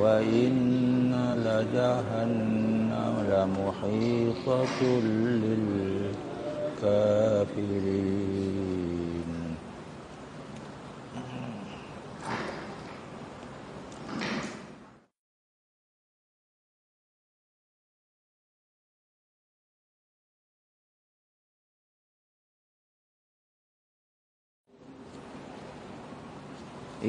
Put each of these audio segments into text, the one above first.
وإن لجهنم لمحيطة للكافرين.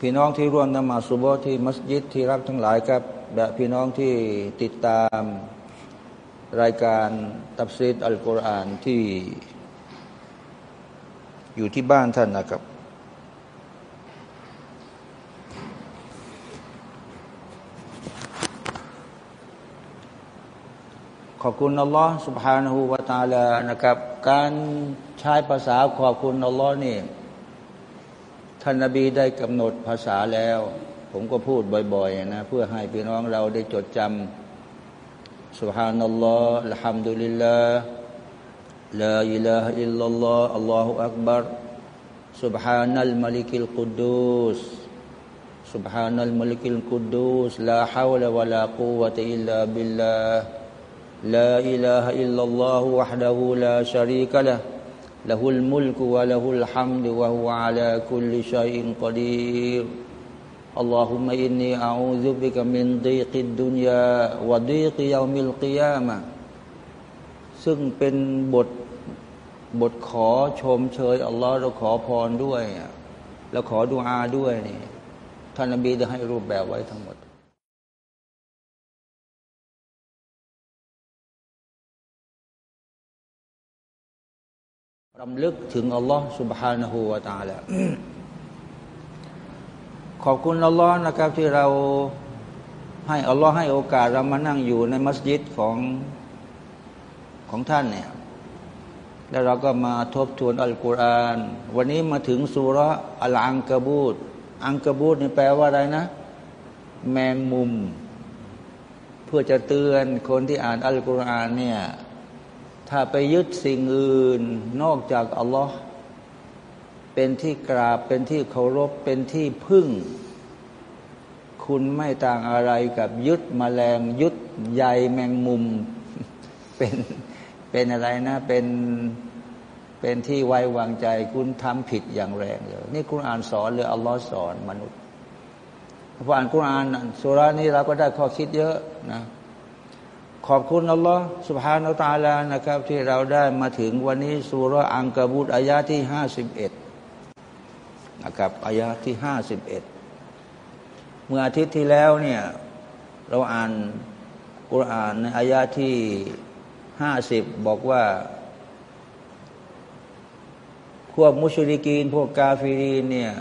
พี่น้องที่ร่วมนมาสุโบที่มัสยิดที่รักทั้งหลายครับและพี่น้องที่ติดตามรายการตับซีดอัลกุรอานที่อยู่ที่บ้านท่านนะครับ ขอบคุณอัลลอฮ์ سبحانه และ تعالى นะครับ การใช้ภาษาขอบคุณอัลลอฮ์นี่ ท่านนาบีได้กำหนดภาษาแล้ว ผมก็พูดบ่อยๆนะเพื่อให้พี่น้องเราได้จดจำสุฮานัลลอฮ์อัลฮัมดุลิลลาห์ลาอิลาฮอิลลัลลอฮ์อัลลอฮุอักบาร์ سبحان الملك القدوس سبحان الملك القدوس لا حول ولا قوة إلا بالله لا إله إلا الله وحده لا شريك له له الملك وله الحمد وهو على كل شيء قدير اللهم إني أعوذ بك من ضيق الدنيا وضيق يوم القيامة ซึ่งเป็นบทบทขอชมเชยอัลลอฮ์เราขอพรด้วยแล้วขอดุอาด้วยนี่ท่านนบีได้ให้รูปแบบไว้ทั้งหมด รำลึกถึงอัลลอฮ์ سبحانه และ تعالى ขอบคุณอัลลอฮ์นะครับ ที่เราให้อัลลอฮ์ให้โอกาสเรามานั่งอยู่ในมัสยิดของของท่านเนี่ยแล้วเราก็มาทบทวนอัลกุรอาน วันนี้มาถึงสุรอัลอังกบูตอังกบูตนี่แปลว่าอะไรนะ แมงมุม เพื่อจะเตือนคนที่อ่านอัลกุรอานเนี่ย ถ้าไปยึดสิ่งอื่นนอกจากอัลลอฮ์เป็นที่กราบเป็นที่เคารพเป็นที่พึ่ง คุณไม่ต่างอะไรกับยึดมแมลงยึดใยแมงมุมเป็นเป็นอะไรนะ เป็นเป็นที่ไว้วางใจ คุณทำผิดอย่างแรงเลยนี่คุณอ่านสอนหรืออัลลอฮ์สอนมนุษย์พออ่านคุณอ่านสุรานี้เราก็ได้ข้อคิดเยอะนะ ขอบคุณอัลลอฮ์สุบฮานาตาลานะครับ ที่เราได้มาถึงวันนี้สุรอังกบุตอายาที่ห้าสิบเอ็ดนะครับอายาที่ห้าสิบเอ็ดเมื่ออาทิตย์ที่แล้วเนี่ยเราอ่านกุรอานในอายาที่ห้าสิบบอกว่า พวกมุชริกีน พวกกาฟิรีนเนี่ย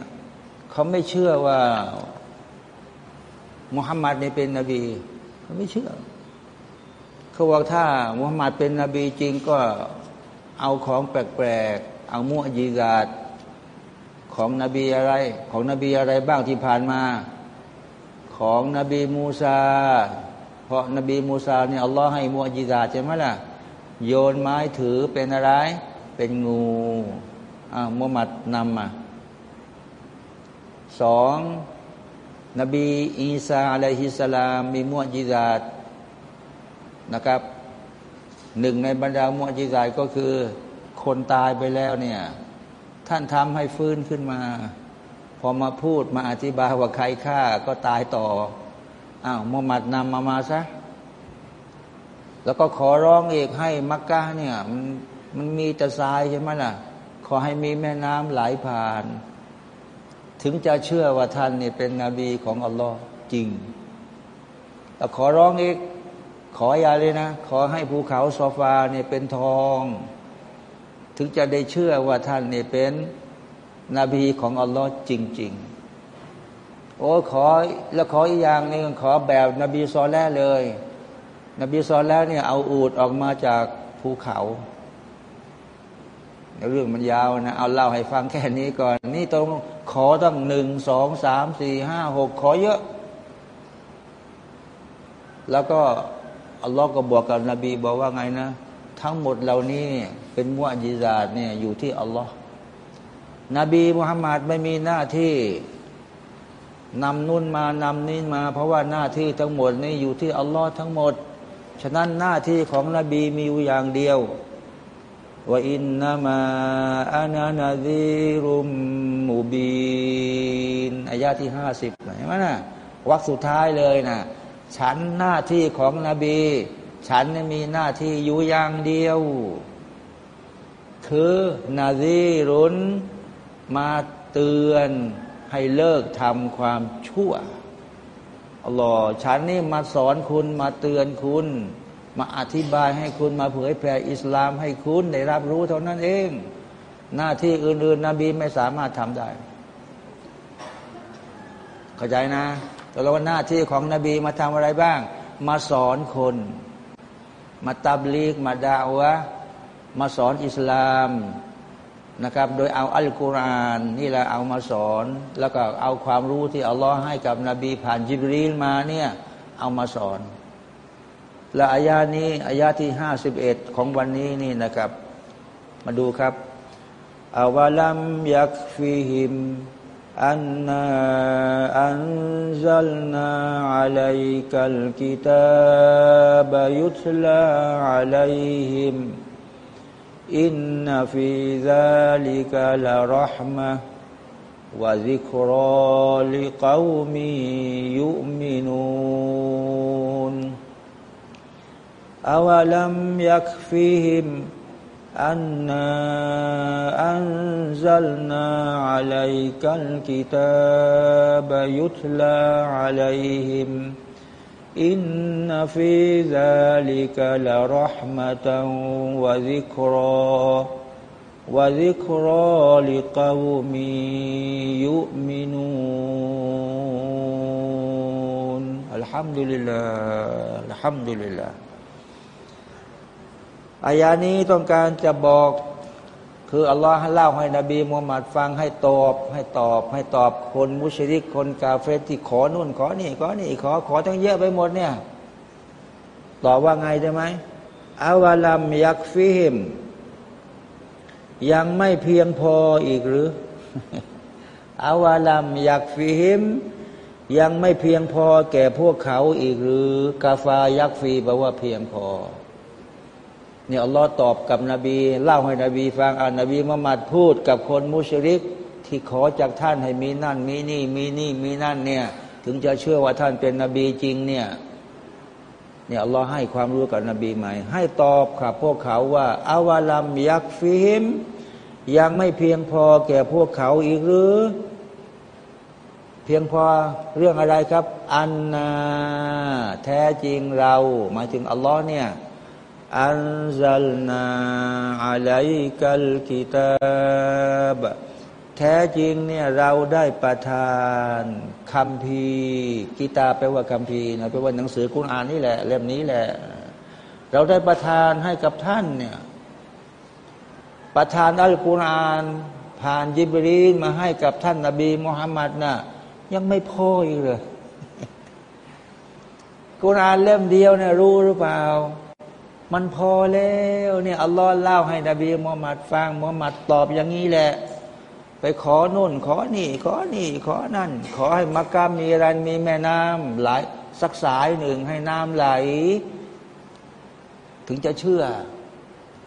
เขาไม่เชื่อว่ามุฮัมมัดเนี่ยเป็นนบีเขาไม่เชื่อ เขาบอกถ้ามุฮัมมัดเป็นนบีจริงก็เอาของแปลกๆ เอามุอจีซาดของนบีอะไร ของนบีอะไรบ้างที่ผ่านมา ของนบีมูซา เพราะนบีมูซาเนี่ยอัลลอฮ์ให้มุอจีซาใช่ไหมล่ะ โยนไม้ถือเป็นอะไร เป็นงูอ่ามุฮัมมัดนำมาสองนบีอีสาอะลัยฮิสลามมีมุอจิซาต นะครับหนึ่งในบรรดามุอจิซาตก็คือ คนตายไปแล้วเนี่ย ท่านทำให้ฟื้นขึ้นมา พอมาพูดมาอธิบายว่าใครฆ่าก็ตายต่ออ้าวมุฮัมมัดนำมามาซะแล้วก็ขอร้องเอกให้มักกะเนี่ยมันมันมีแต่ทรายใช่ไหมล่ะ ขอให้มีแม่น้ำไหลผ่าน ถึงจะเชื่อว่าท่านนี่เป็นนบีของอัลลอฮ์จริงแต่ขอร้องอีก ขออย่าเลยนะ ขอให้ภูเขาโซฟาเนี่ยเป็นทอง ถึงจะได้เชื่อว่าท่านเนี่ยเป็นนบีของอัลลอฮ์จริง ๆ โอ้ขอแล้วขออีกอย่างนึงขอแบบนบีซอแล้เลย นบีซอแล้เนี่ยเอาอูดออกมาจากภูเขาเรื่องมันยาวนะเอาเล่าให้ฟังแค่นี้ก่อน นี่ตรงขอตั้งหนึ่งสองสามสี่ห้าหกขอเยอะ แล้วก็ อัลลอฮ์ก็บอกกับนบีบอกว่าไงนะ ทั้งหมดเหล่านี้เป็นมุอาจิซาตเนี่ยอยู่ที่อัลลอฮ์นบีมุฮัมมัดไม่มีหน้าที่นำนุ่นมานำนี้มา เพราะว่าหน้าที่ทั้งหมดนี่อยู่ที่อัลลอฮ์ทั้งหมด ฉะนั้นหน้าที่ของนบีมีอยู่อย่างเดียวว่าอินนามาอานานาดีรุมมูบีนอายาที่ห้าสิบเห็นไหมนะวักสุดท้ายเลยนะ ฉันหน้าที่ของนบี ฉันมีหน้าที่อยู่อย่างเดียว คือนาซีรุนมาเตือนให้เลิกทำความชั่วอัลลอฮ์ฉันนี่มาสอนคุณมาเตือนคุณ มาอธิบายให้คุณมาเผยแผ่อิสลามให้คุณได้รับรู้เท่านั้นเอง หน้าที่อื่นๆนบีไม่สามารถทำได้ เข้าใจนะ ต่เราว่าหน้าที่ของนบีมาทำอะไรบ้าง มาสอนคน มาตับลีก มาดาวะมาสอนอิสลามนะครับ โดยเอาอัลกุรอานนี่แหละเอามาสอน แล้วก็เอาความรู้ที่อัลลอฮ์ให้กับนบีผ่านจิบรีลมาเนี่ยเอามาสอน และอายานี้อายาที่ห้าสิบเอ็ดของวันนี้นี่นะครับ มาดูครับอาวลัมยักฟิหิม أنا أنزلنا عليك الكتاب يتلى عليهم إن في ذلك لرحمة وذكرى لقوم يؤمنون أولم يكفهم أنا أنزلنا عليك الكتاب يتلى عليهم إن في ذلك لرحمة وذكرى وذكرى لقوم يؤمنون. الحمد لله الحمد لله. อายานี้ต้องการจะบอก คืออัลลอฮ์เล่าให้นบีมูฮัมมัดฟังให้ตอบ ให้ตอบ ให้ตอบคนมุชริกคนกาเฟตที่ขอนู่นขอนี่ขอนี่ขอขอทั้งเยอะไปหมดเนี่ยตอบว่าไงได้ไหมอาวาลัมยักฟิฮิมยังไม่เพียงพออีกหรืออาวาลัมยักฟิฮิมยังไม่เพียงพอแก่พวกเขาอีกหรือกาฟายักฟีแปลว่าเพียงพอ เนี่ยอัลลอฮ์ตอบกับนบี เล่าให้นบีฟังอ่านนบีมุฮัมมัดพูดกับคนมุชริก ที่ขอจากท่านให้มีนั่น มีนี่ มีนี่มีนั่นเนี่ยถึงจะเชื่อว่าท่านเป็นนบีจริงเนี่ยเนี่ยอัลลอฮ์ให้ความรู้กับนบีใหม่ ให้ตอบกับพวกเขาว่าอาวาลัมยักฟิฮิมยังไม่เพียงพอแก่พวกเขาอีกหรือ เพียงพอเรื่องอะไรครับ อันนาแท้จริงเราหมายถึงอัลลอฮ์เนี่ย อันซัลนาอะลัยกัลกิตาบแท้จริงเนี่ยเราได้ประทานคำพีกิตาแปลว่าคำพีนะแปลว่าหนังสือกุณอ่านนี่แหละเล่มนี้แหละ เราได้ประทานให้กับท่านเนี่ยประทานอัลกุรอาน ผ่านยิบรีนมาให้กับท่านนาบีมุฮัมมัดนะ่ะยังไม่พออีกเลยกุรอานเล่มเดียวเนี่ยรู้หรือเปล่า มันพอแล้วเนี่ยอัลลอฮ์เล่าให้นบีมุฮัมมัดฟังมุฮัมมัดตอบอย่างนี้แหละ ไปขอนุ่น ขอนี่ ขอนี่ ขอนั่น ขอให้มักกะมีรันมีแม่น้ำไหลสักสายหนึ่งให้น้ำไหล ถึงจะเชื่อ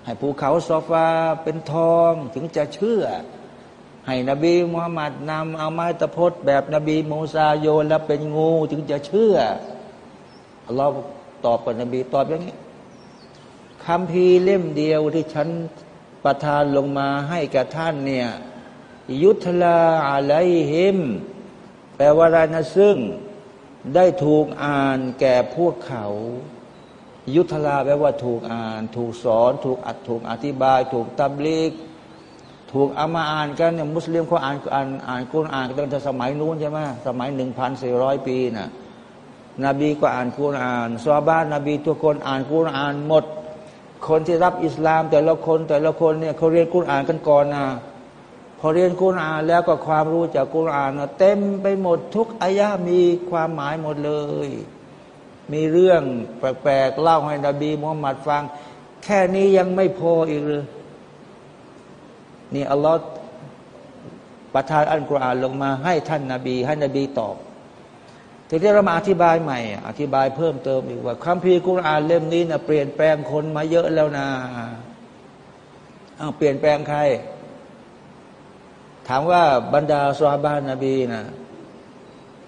ให้ภูเขาโซฟาเป็นทองถึงจะเชื่อ ให้นบีมุฮัมมัดนำเอาไม้ตะพดแบบนบีมูซาโยนแล้วเป็นงู ถึงจะเชื่ออัลลอฮ์ตอบกับนบีตอบอย่างนี้ คำพีเล่มเดียวที่ฉันประทานลงมาให้กับท่านเนี่ยยุทธลาอะไรหิม แปลว่าอะไรนะซึ่งได้ถูกอ่านแก่พวกเขา ยุทธลาแปลว่าถูกอ่าน ถูกสอน ถูกอัดถูกอธิบาย ถูกตับลีก ถูกเอามาอ่านกันเนี่ยมุสลิมเขาอ่านอ่านอ่านกุรอ่านตั้งแต่สมัยนู้นใช่ไหมสมัยหนึ่งพันสี่ร้อยปีนะ่ะนบีก็อ่านกุรอานซอบ้านนบีทุกคนอ่านกุรอานหมด คนที่รับอิสลามแต่ละคนแต่ละคนเนี่ยเขาเรียนกุรอานกันก่อนนะพอเรียนกุรอานแล้วก็ความรู้จากกุรอานเต็มไปหมดทุกอายะมีความหมายหมดเลย มีเรื่องแปลกๆเล่าให้นบีมุฮัมมัดฟัง แค่นี้ยังไม่พออีกเลยนี่อัลลอฮ์ประทานอัลกุรอานลงมาให้ท่านนาบี ให้นบีตอบ ทีนี้เรามาอธิบายใหม่ อธิบายเพิ่มเติมอีกว่าคัมภีร์กุรอานเล่มนี้นะเปลี่ยนแปลงคนมาเยอะแล้วนะเอาเปลี่ยนแปลงใคร ถามว่าบรรดาซาบานนบีนะ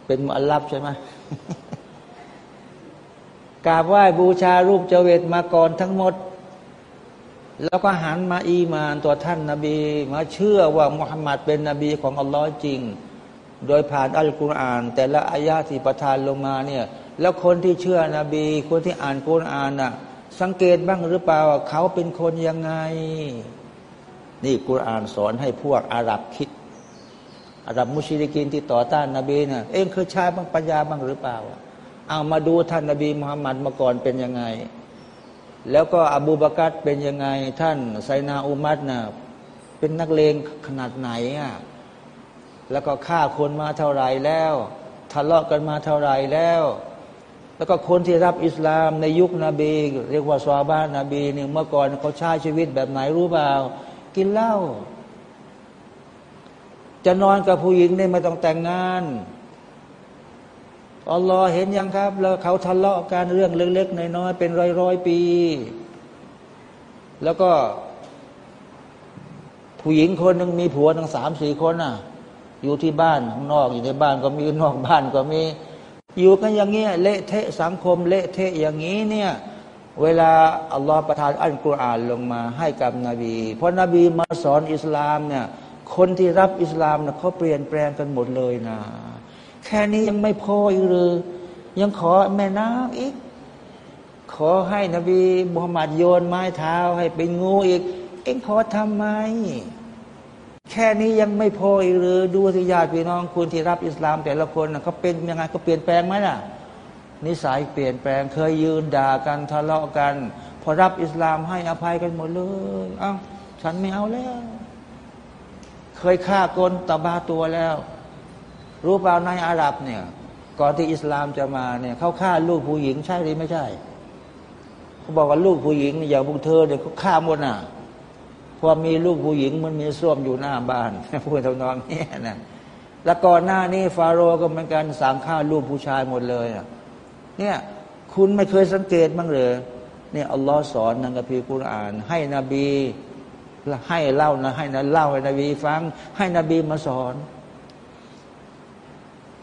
เป็นมุอัลลับใช่ไหมกราบไหว้บูชารูปเจเวตมาก่อนทั้งหมด แล้วก็หันมาอีมานตัวท่านนาบี มาเชื่อว่ามุฮัมมัดเป็นนบีของอัลลอฮ์จริง โดยผ่านอัลกุรอาน แต่ละอายาที่ประทานลงมาเนี่ยแล้วคนที่เชื่อนบี คนที่อ่านกุรอานน่ะสังเกตบ้างหรือเปล่าเขาเป็นคนยังไง นี่กุรอานสอนให้พวกอาหรับคิด อาหรับมุชลิกินที่ต่อต้านนาบีน่ะเองเคยใช้บ้างปัญญาบ้างหรือเปล่าเอามาดูท่านนาบีมุฮัมมัดมาก่อนเป็นยังไง แล้วก็อบูบากัดเป็นยังไง ท่านไซนาอุมัดน่ะเป็นนักเลงขนาดไหนอะ แล้วก็ฆ่าคนมาเท่าไรแล้ว ทะเลาะกันมาเท่าไรแล้ว แล้วก็คนที่รับอิสลามในยุคนบี เรียกว่าซาบ้านนบีเนี่ยเมื่อก่อนเขาใช้ชีวิตแบบไหนรู้เปล่า กินเหล้าจะนอนกับผู้หญิงเนี่ยไม่ต้องแต่งงานอัลลอฮ์เห็นยังครับ แล้วเขาทะเลาะกันเรื่องเล็กๆน้อยๆเป็นร้อยๆปี แล้วก็ผู้หญิงคนหนึ่งมีผัวทั้งสามสี่คนน่ะ อยู่ที่บ้านข้างนอกอยู่ในบ้านก็มีนอกบ้านก็มี อยู่กันอย่างเงี้ยเละเทะสังคมเละเทะอย่างนี้เนี่ยเวลาอัลลอฮฺประทานอัลกุรอานลงมาให้กับนบี เพราะนบีมาสอนอิสลามเนี่ยคนที่รับอิสลามเนี่ยเขาเปลี่ยนแปลงกันหมดเลยนะ แค่นี้ยังไม่พออีกหรือยังขอแม่น้ำอีก ขอให้นบีมุฮัมมัดโยนไม้เท้าให้เป็นงูอีก เอ็งขอทำไม แค่นี้ยังไม่พออีกหรือดูสิญาติพี่น้องคุณที่รับอิสลาม แต่ละคนเขาเป็นยังไงเขาเปลี่ยนแปลงไหมล่ะ นิสัยเปลี่ยนแปลง เคยยืนด่ากันทะเลาะกัน พอรับอิสลามให้อภัยกันหมดเลยเอ้าฉันไม่เอาแล้ว เคยฆ่าคนตบาตัวแล้ว รู้เปล่าในอาหรับเนี่ยก่อนที่อิสลามจะมาเนี่ยเขาฆ่าลูกผู้หญิงใช่หรือไม่ใช่เขาบอกว่าลูกผู้หญิงอย่างพวกเธอเนี่ยเขาฆ่าหมดน่ะ พอมีลูกผู้หญิงมันมีส้วมอยู่หน้าบ้านพูดทำนองนี้นะแล้วก่อนหน้านี้ฟาโรก็เหมือนกันสั่งฆ่าลูกผู้ชายหมดเลยเนี่ยคุณไม่เคยสังเกตบ้างเลยเนี่ยอัลลอฮ์สอนนังกพีกุรอาน ให้นบีให้เล่านะให้นะเล่าให้นบีฟัง ให้นบีมาสอน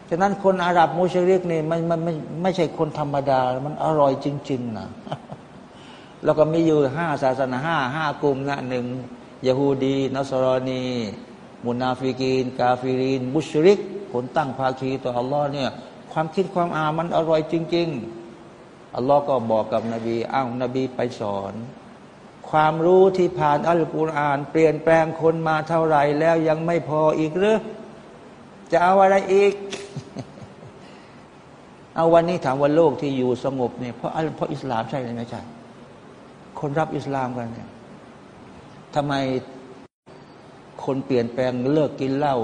ฉะนั้นคนอาหรับมุชริกนี่มันมันไม่ไม่ใช่คนธรรมดา มันอร่อยจริง ๆ นะ แล้วก็มีอยู่ห้าศาสนาห้าห้ากลุ่มนะหนึ่งยาฮูดีนัสรอนี มุนาฟิกีน กาฟิรินมุชริก คนตั้งภาคีต่ออัลลอฮ์เนี่ยความคิดความอ่านมันอร่อยจริง ๆ อัลลอฮ์ก็บอกกับนบีอ้าวนบีไปสอน ความรู้ที่ผ่านอัลกุรอาน เปลี่ยนแปลงคนมาเท่าไหร่แล้วยังไม่พออีกหรือจะเอาอะไรอีก เอาวันนี้ถามว่าโลกที่อยู่สงบเนี่ยเพราะเพราะอิสลามใช่หรือไม่ใช่ คนรับอิสลามกันเนี่ยทำไมคนเปลี่ยนแปลงเลิกกินเหล้า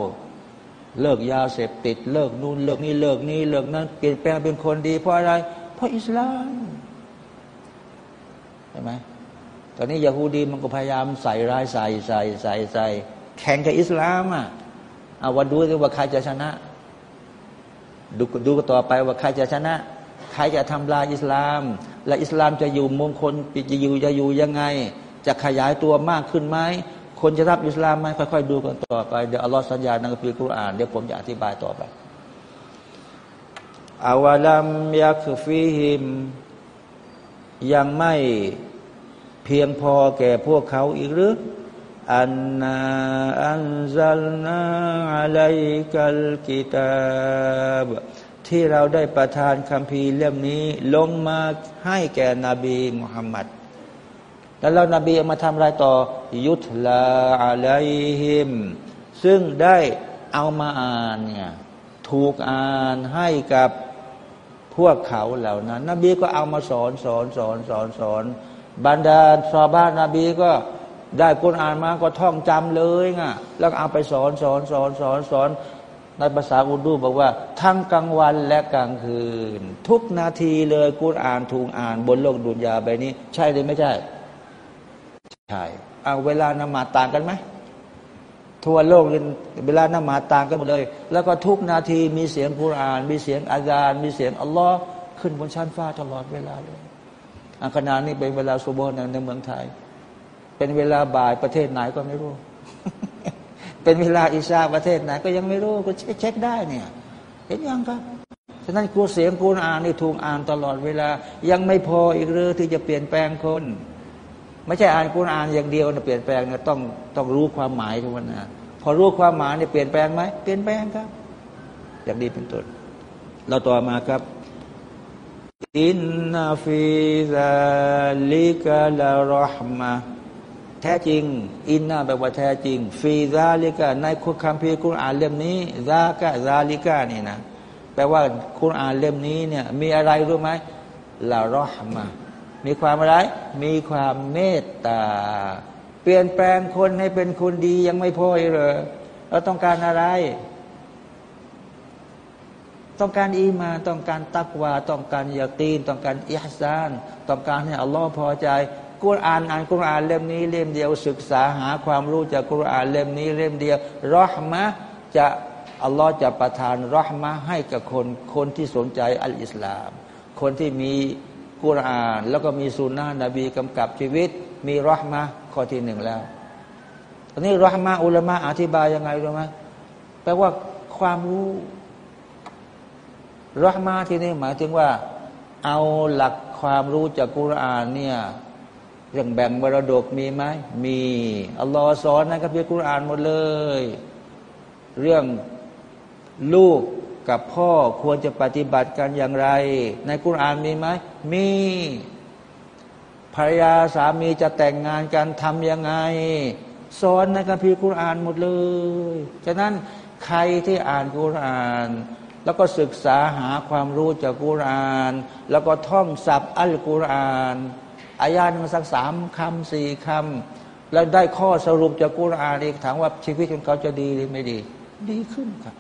เลิกยาเสพติด เลิกนู่นเลิกนี่เลิกนี่เลิกนั้นเปลี่ยนแปลงเป็นคนดี เพราะอะไร เพราะอิสลามใช่ไหมตอนนี้ยาฮูดีมันก็พยายามใส่ร้ายใส่ใส่ใส่ใส่แข่งกับอิสลามอะเอาวันดูว่าใครจะชนะ ดูดูต่อไปว่าใครจะชนะ ใครจะทำลายอิสลาม และอิสลามจะอยู่มงคลจะอยู่จะอยู่ยังไง จะขยายตัวมากขึ้นไหมคนจะรับอิสลามไหมค่อยๆดูกันต่อไปเดี๋ยวอัลลอฮ์สัญญาในคัมภีร์กุรอานเดี๋ยวผมจะอธิบายต่อไปอาวลัมยักฟีหิม ยังไม่เพียงพอแก่พวกเขาอีกหรืออันนาอันซัลนาอะลัยกัลกิตาบ ที่เราได้ประทานคัมภีร์เล่มนี้ลงมาให้แก่นบีมุฮัมมัดแล้วเรานบีมาทำอะไรต่อยุทลาอะลัยฮิม ซึ่งได้เอามาอ่านเนี่ยถูกอ่านให้กับพวกเขาเหล่านั้น นบีก็เอามาสอนสอนสอนสอนสอนบรรดาชาวบ้านนบีก็ได้กุณอ่านมาก็ท่องจำเลยไงแล้วเอาไปสอนสอนสอนสอนสอน ในภาษาอุดูบอกว่า ทั้งกลางวันและกลางคืน ทุกนาทีเลยกุณอ่านถูกอ่านบนโลกดุนยาใบนี้ ใช่หรือไม่ใช่ ใช่เอาเวลานมาต่างกันไหมทั่วโลกเวลานมาต่างกันหมดเลย แล้วก็ทุกนาทีมีเสียงกุรอาน มีเสียงอาจารย์มีเสียงอัลลอฮ์ขึ้นบนชั้นฟ้าตลอดเวลาเลยอันขณะนี้เป็นเวลาสุโบนในเมืองไทย เป็นเวลาบ่ายประเทศไหนก็ไม่รู้ เป็นเวลาอิชาประเทศไหนก็ยังไม่รู้ก็เช็คได้เนี่ย เห็นยังครับฉะนั้นกูเสียงกูอ่านนี่ถูกอ่านตลอดเวลา ยังไม่พออีกหรือที่จะเปลี่ยนแปลงคน ไม่ใช่อ่านกุรอานอย่างเดียวนะเปลี่ยนแปลงนะต้องต้องรู้ความหมายทุกวันนะพอรู้ความหมายเนี่ยเปลี่ยนแปลงไหมเปลี่ยนแปลงครับ อย่างดีเป็นต้นเราต่อมาครับอินนาฟิซาลิกาลารอฮมา แท้จริง إن แปลว่าแท้จริง ฟีซาลิกาในคุคัมภีร์กุณอ่านเล่มนี้ซากะซาลิกานี่นะแปลว่าคุณอ่านเล่มนี้เนี่ย มีอะไรรู้ไหมลารอฮมามีความอะไร มีความเมตตา เปลี่ยนแปลงคนให้เป็นคนดียังไม่พอเลยเราต้องการอะไร ต้องการอีมาต้องการตักวา ต้องการยาตีน ต้องการอิฮซาน ต้องการให้อัลลอฮ์พอใจ กุรอานอ่านกุรอานเล่มนี้เล่มเดียว ศึกษาหาความรู้จากกุรอานเล่มนี้เล่มเดียวรอฮมะจะอัลลอฮ์จะประทานรอฮมะให้กับคนคนที่สนใจอัลอิสลาม คนที่มีกุรอาน แล้วก็มีสุนนะนบีกำกับชีวิต มีรหมะข้อที่หนึ่งแล้วตอนนี้รหมะอุลามะอธิบายยังไงรู้ไหมแปลว่าความรู้รหมะที่นี่หมายถึงว่า เอาหลักความรู้จากกุรอานเนี่ย เรื่องแบ่งมรดกมีไหมมีอัลลอฮ์สอนนะครับพี่กุรอานหมดเลย เรื่องลูกกับพ่อควรจะปฏิบัติกันอย่างไร ในกุรอานมีไหมมีภรรยาสามีจะแต่งงานกันทำยังไงสอนในคัมภีร์กุรอานหมดเลยฉะนั้นใครที่อ่านกุรอาน แล้วก็ศึกษาหาความรู้จากกุรอาน แล้วก็ท่องศัพท์อัลกุรอาน อายามันสักสามคำสี่คำแล้วได้ข้อสรุปจากกุรอานอีกถามว่าชีวิตของเขาจะดีหรือไม่ดี ดีขึ้นครับ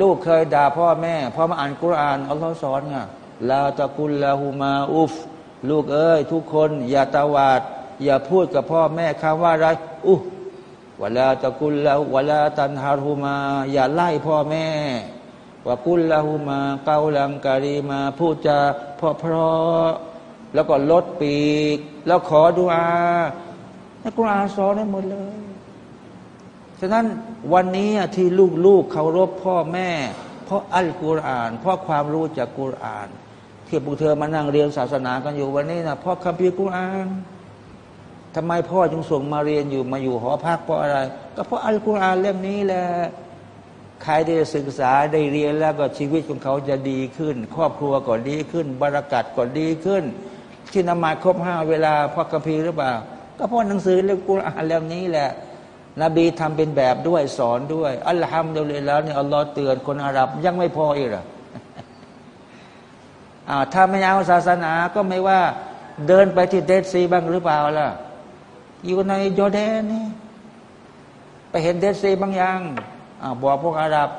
ลูกเคยด่าพ่อแม่พ่อมาอ่านกุรอานอัลลอฮ์สอนไงลาตะกุลลาหูมาอุฟ ลูกเอ้ยทุกคน อย่าตาวาด อย่าพูดกับพ่อแม่คำว่าอะไรอุวลาตะกุลลาวลาตันฮารูมา อย่าไล่พ่อแม่ว่ากุลลาหูมาเกาลังการีมา พูดจาเพราะเพราะ แล้วก็ลดปีก แล้วขอดุอาในกุรอานสอนได้หมดเลย ฉะนั้นวันนี้ที่ลูกๆเคารพพ่อแม่ เพราะอัลกุรอาน เพราะความรู้จากกุรอาน ที่พวกเธอมานั่งเรียนศาสนากันอยู่วันนี้นะเพราะคัมภีร์กุรอานทำไมพ่อจึงส่งมาเรียนอยู่มาอยู่หอพักเพราะอะไร ก็เพราะอัลกุรอานเล่มนี้แหละใครได้ศึกษาได้เรียนแล้วก็ชีวิตของเขาจะดีขึ้น ครอบครัวก็ดีขึ้นบรรกัดก็ดีขึ้น ที่นมาครบห้าเวลาเพระคัมภีร์หรือเปล่า ก็เพราะหนังสือเล่มกุรอานเล่มนี้แหละ นบีทำเป็นแบบด้วยสอนด้วย อัลฮัมดุลิลแล้วเนี่ยอัลลอฮ์เตือนคนอาหรับยังไม่พออีกหรออ่าถ้าไม่เอาศาสนาก็ไม่ว่า เดินไปที่เดซีบ้างหรือเปล่าล่ะ อยู่ในยอแดนนี่ไปเห็นเดซีบางอย่างอบอกพวกอาหรับ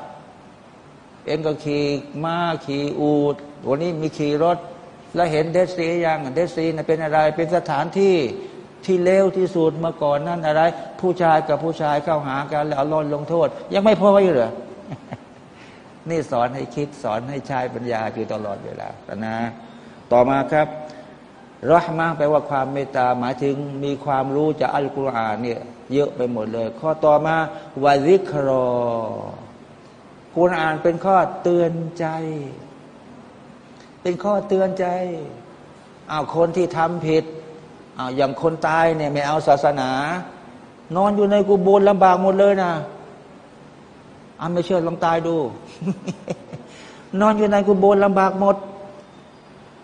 เองก็ขี่ม้าขี่อูดวันนี้มีขี่รถ แล้วเห็นเดซียังเดซีนะเป็นอะไร เป็นสถานที่ที่เลวที่สุดเมื่อก่อนนั่นอะไร ผู้ชายกับผู้ชายเข้าหากันแล้วลอนลงโทษ ยังไม่พออยู่เหรอนี่สอนให้คิดสอนให้ใช้ปัญญาอยู่ตลอดเวลานะ ต่อมาครับรหมาแปลว่าความเมตตาหมายถึงมีความรู้จากอัลกุรอานเนี่ยเยอะไปหมดเลย ข้อต่อมาวาซิครอกุรอานเป็นข้อเตือนใจ เป็นข้อเตือนใจเอาคนที่ทำผิดเอาอย่างคนตายเนี่ยไม่เอาศาสนา นอนอยู่ในกุโบรลำบากหมดเลยนะอาไม่เชื่อลองตายดู นอนอยู่ในกุโบรลำบากหมด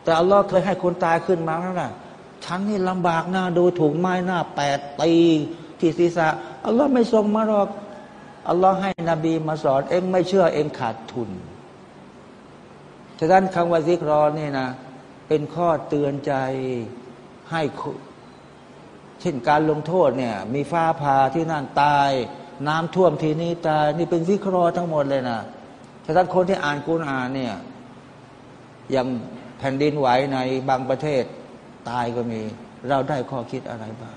แต่อัลลอฮ์เคยให้คนตายขึ้นมาแล้วนะฉันนี่ลำบากหน้าดูถูกไม้หน้าแปดตีที่ศีรษะอัลลอฮ์ไม่ส่งมาหรอกอัลลอฮ์ให้นบีมาสอน เองไม่เชื่อเองขาดทุน ฉะนั้นคำว่าซิกรอนี่นะเป็นข้อเตือนใจให้เช่นการลงโทษเนี่ยมีฟ้าผ่าที่นั่นตาย น้ำท่วมที่นี่ตายนี่เป็นซิกรอทั้งหมดเลยนะฉะนั้นคนที่อ่านกุณอ่านเนี่ยยังแผ่นดินไหวในบางประเทศตายก็มี เราได้ข้อคิดอะไรบ้าง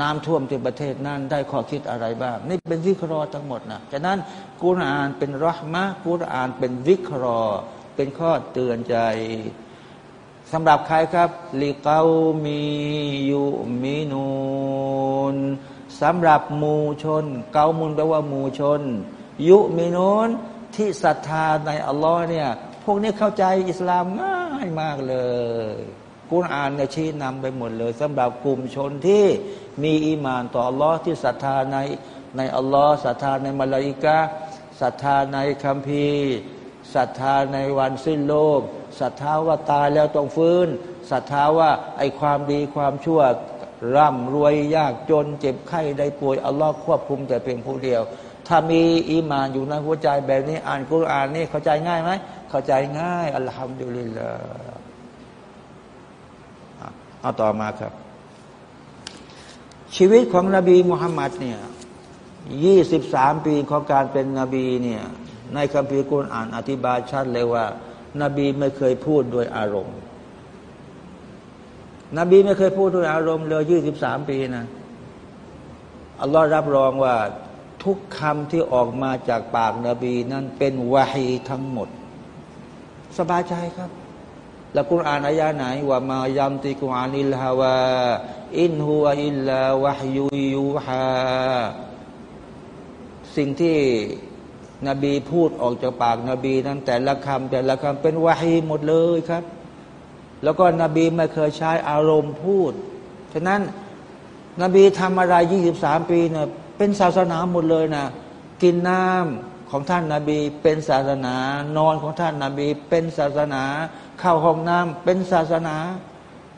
น้ำท่วมที่ประเทศนั้นได้ข้อคิดอะไรบ้าง นี่เป็นวิเคราะห์ทั้งหมดนะฉะนั้นกุรอานเป็นรหมะกุรอานเป็นวิเคราะห์ เป็นข้อเตือนใจสำหรับใครครับลิเกามียุมินูนสำหรับมูชน เกามุนแปลว่ามูชน ยุมินูนที่ศรัทธาในอัลลอฮ์เนี่ย พวกนี้เข้าใจอิสลามง่ายมากเลยกุณอ่านเนี่ยชี้นำไปหมดเลยสำหรับกลุ่มชนที่มีอีมานต่ออัลลอฮ์ที่ศรัทธาในในอัลลอฮ์ศรัทธาในมลาอิกะศรัทธาในคัมภีร์ ศรัทธาในวันสิ้นโลกศรัทธาว่าตายแล้วต้องฟื้นศรัทธาว่าไอความดีความชั่วร่ำรวยยากจนเจ็บไข้ได้ป่วยอัลลอฮ์ควบคุมแต่เพียงผู้เดียว ถ้ามีอีมานอยู่ในหัวใจแบบนี้อ่านกุรอานนี่เข้าใจง่ายไหมเข้าใจง่าย อัลฮัมดุลิลลาเอาต่อมาครับ ชีวิตของนบีมุฮัมมัดเนี่ยยี่สิบสามปีของการเป็นนบีเนี่ย ในคัมภีร์กุรอานอธิบายชัดเลยว่า นบีไม่เคยพูดโดยอารมณ์ นบีไม่เคยพูดด้วยอารมณ์เลยยี่สิบสามปีนะอัลลอฮ์รับรองว่าทุกคำที่ออกมาจากปากนบีนั้นเป็นวาฮีทั้งหมด สบายใจครับแล้วกุณอ่านอายาไหนว่ามายัมติกุอานิลฮาวาอินฮัวอิลลาวะฮยูยูฮาสิ่งที่ นบีพูดออกจากปากนบีนั้นแต่ละคำแต่ละคำเป็นวาฮีหมดเลยครับ แล้วก็นบีไม่เคยใช้อารมณ์พูด ฉะนั้นนบีทำอะไรยี่สิบสามปีเนี่ยเป็นศาสนาหมดเลยนะกินน้ำของท่านนาบีเป็นศาสนา นอนของท่านนาบีเป็นศาสนา เข้าห้องน้ำเป็นศาสนา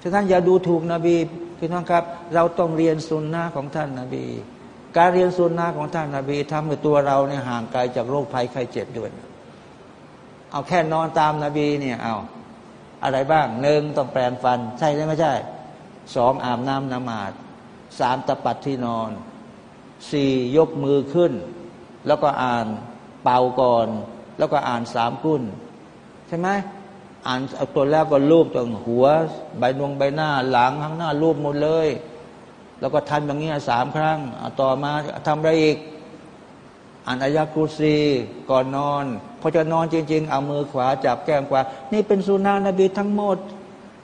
ฉะนั้นอย่าดูถูกนบีพี่น้องครับ เราต้องเรียนสุนนะของท่านนาบี การเรียนสุนนะของท่านนาบีทำให้ตัวเราเนี่ยห่างไกลจากโรคภัยไข้เจ็บด้วยเอาแค่นอนตามนาบีเนี่ยเอาอะไรบ้างหนึ่งต้องแปรงฟัน ใช่ไหมไม่ใช่สองอาบน้ำนมาดสามตะปัดที่นอนสี่ยกมือขึ้น แล้วก็อ่านเป่าก่อน แล้วก็อ่านสามกุ้น ใช่ไหมอ่านเอาตัวแรกก็รูปตรงหัว ใบนวงใบหน้าหลังข้างหน้ารูปหมดเลย แล้วก็ทำอย่างนี้สามครั้งต่อมาทำอะไรอีกอ่านอายะกุซีก่อนนอนพอจะนอนจริง ๆ เอามือขวาจับแก้มขวา นี่เป็นสุนานะนบีทั้งหมด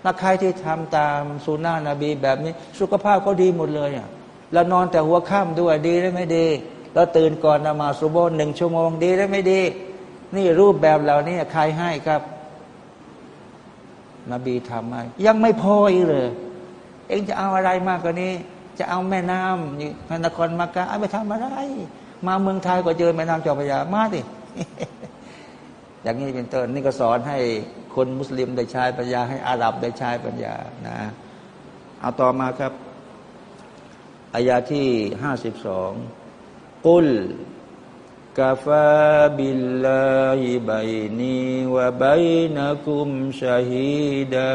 ถ้าใครที่ทำตามสุนานะนบีแบบนี้ สุขภาพก็ดีหมดเลยอะแล้วนอนแต่หัวค่ำด้วยดีได้ไม่ดี แล้วตื่นก่อนนมาสุโบนหนึ่งชั่วโมงดีหรือไม่ดี นี่รูปแบบเหล่านี้ใครให้ครับ นบีทำให้ยังไม่พออีกเลย เองจะเอาอะไรมากกว่านี้ จะเอาแม่น้ำนี่พนครมากาเอาไปทำอะไร มาเมืองไทยก็เจอแม่น้ำเจ้าพระยามาดิอย่างนี้เป็นต้นนี่ก็สอนให้คนมุสลิมได้ใช้ปัญญา ให้อาหรับได้ใช้ปัญญานะเอาต่อมาครับอายาที่ห้าสิบสองกุลกาฟาบิลลาฮิบัยนีวะบัยนักุมชาฮิดา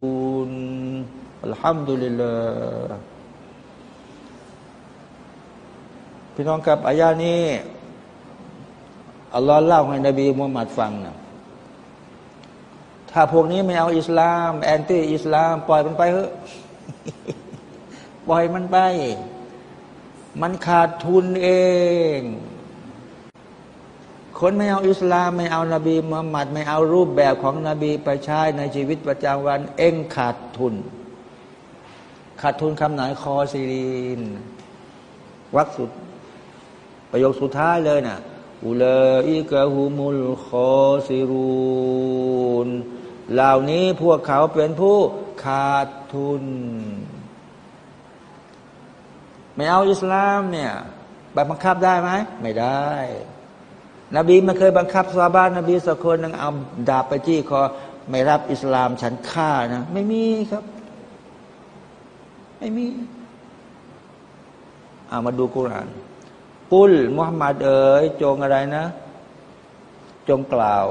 ลฮัมดุลิลลาพี่น้องครับอายานี้อัลลอฮ์เล่าให้นบีมุฮัมมัดฟังนะถ้าพวกนี้ไม่เอาอิสลาม แอนตี้อิสลาม ปล่อยมันไปเถอะปล่อยมันไป มันขาดทุนเอง คนไม่เอาอิสลาม ไม่เอานาบีมุฮัมมัด ไม่เอารูปแบบของนบีไปใช้ในชีวิตประจำวัน เองขาดทุน ขาดทุนคำไหนคอซีรีนวักสุด ประโยคสุดท้ายเลยนะ่ะอุลาอิกะฮุมุลคอซิรูนเหล่านี้พวกเขาเป็นผู้ขาดทุน ไม่เอาอิสลามเนี่ยบังคับได้ไหม ไม่ได้ นบีไม่เคยบังคับซาบานนบีสักคนนึงเอาดาบไปจี้คอไม่รับอิสลามฉันฆ่านะ ไม่มีครับ ไม่มีเอามาดูกุราน กุลมุฮัมมัดเอ๋ยจงอะไรนะ จงกล่าว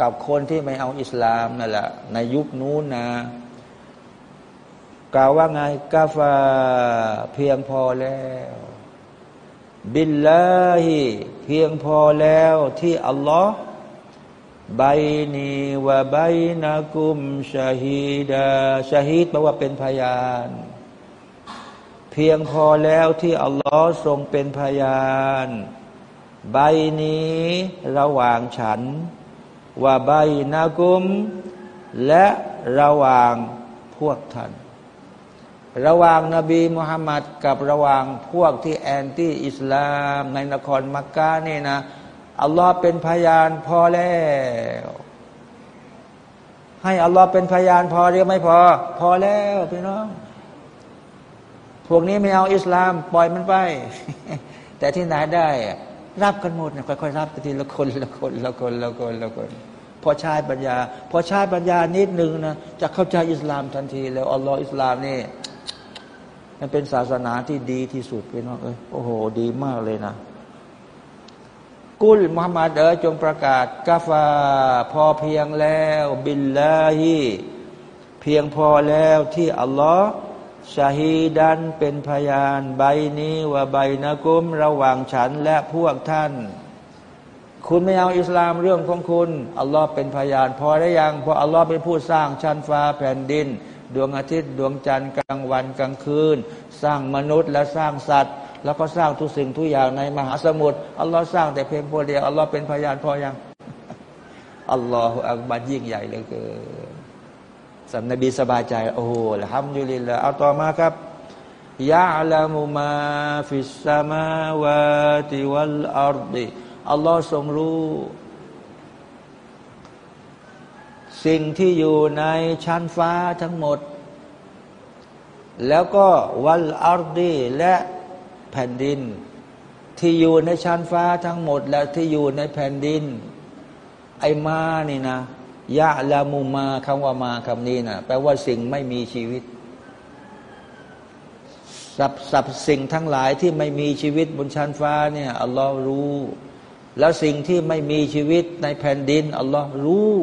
กับคนที่ไม่เอาอิสลามนั่นแหละในยุคนู้นนะกล่าวว่าไงกาฟาเพียงพอแล้ว บิลลาฮิเพียงพอแล้วที่อัลลอฮ์ใบนีวะใบนากุมชาฮีดาชาฮีดแปลว่าเป็นพยาน เพียงพอแล้วที่อัลลอฮ์ทรงเป็นพยาน ใบนี้ระหว่างฉัน ว่าใบนากุม และระหว่างพวกท่าน ระหว่างนบีมุฮัมมัดกับระหว่างพวกที่แอนตี้อิสลามในนครมักกะนี่นะอัลลอฮ์เป็นพยานพอแล้ว ให้อัลลอฮ์เป็นพยานพอหรือไม่พอ พอแล้วพี่น้อง วกนี้ไม่เอาอิสลาม ปล่อยมันไป แต่ที่ไหนได้ รับกันหมดค่อยๆรับทีละคนละคนละคนละคนละคนพอชายปัญญา พอชายปัญญานิดหนึ่งนะจะเข้าใจอิสลามทันทีแล้วอัลลอฮ์อิสลามนี่มันเป็นศาสนาที่ดีที่สุดพี่น้องเอ้ยโอ้โห ดีมากเลยนะกุลมุฮัมมัดเอ๋จงประกาศกาฟา พอเพียงแล้ว บิลลาฮีเพียงพอแล้วที่อัลลอฮ์ ชาฮีดันเป็นพยานใบนี้ว่าใบนะกุมระหว่างฉันและพวกท่าน คุณไม่เอาอิสลามเรื่องของคุณ อัลลอฮ์เป็นพยาน พอได้ยังพราะอัลลอฮ์เป็นผู้สร้างชั้นฟ้าแผ่นดิน ดวงอาทิตย์ ดวงจันทร์กลางวันกลางคืน สร้างมนุษย์และสร้างสัตว์ แล้วก็สร้างทุกสิ่งทุกอย่างในมหาสมุทรอัลลอฮ์สร้างแต่เพียงพอเดียวอัลลอฮ์เป็นพยานพอยังالله أكبر ยิ่งใหญ่เหลือเกิน สัมนบีสบายใจ โอ้โห الحمد لله เอาต่อมาครับ يعلم ما في السماوات والأرض อัลลอฮ์ทรงรู้ สิ่งที่อยู่ในชั้นฟ้าทั้งหมด แล้วก็ والأرض และแผ่นดิน ที่อยู่ในชั้นฟ้าทั้งหมด และที่อยู่ในแผ่นดิน ไอมานี่นะ ยะลามุมาคำว่ามาคำนี้นะแปลว่าสิ่งไม่มีชีวิตสับสับสิ่งทั้งหลายที่ไม่มีชีวิตบนชั้นฟ้าเนี่ยอัลลอฮ์รู้ แล้วสิ่งที่ไม่มีชีวิตในแผ่นดินอัลลอฮ์รู้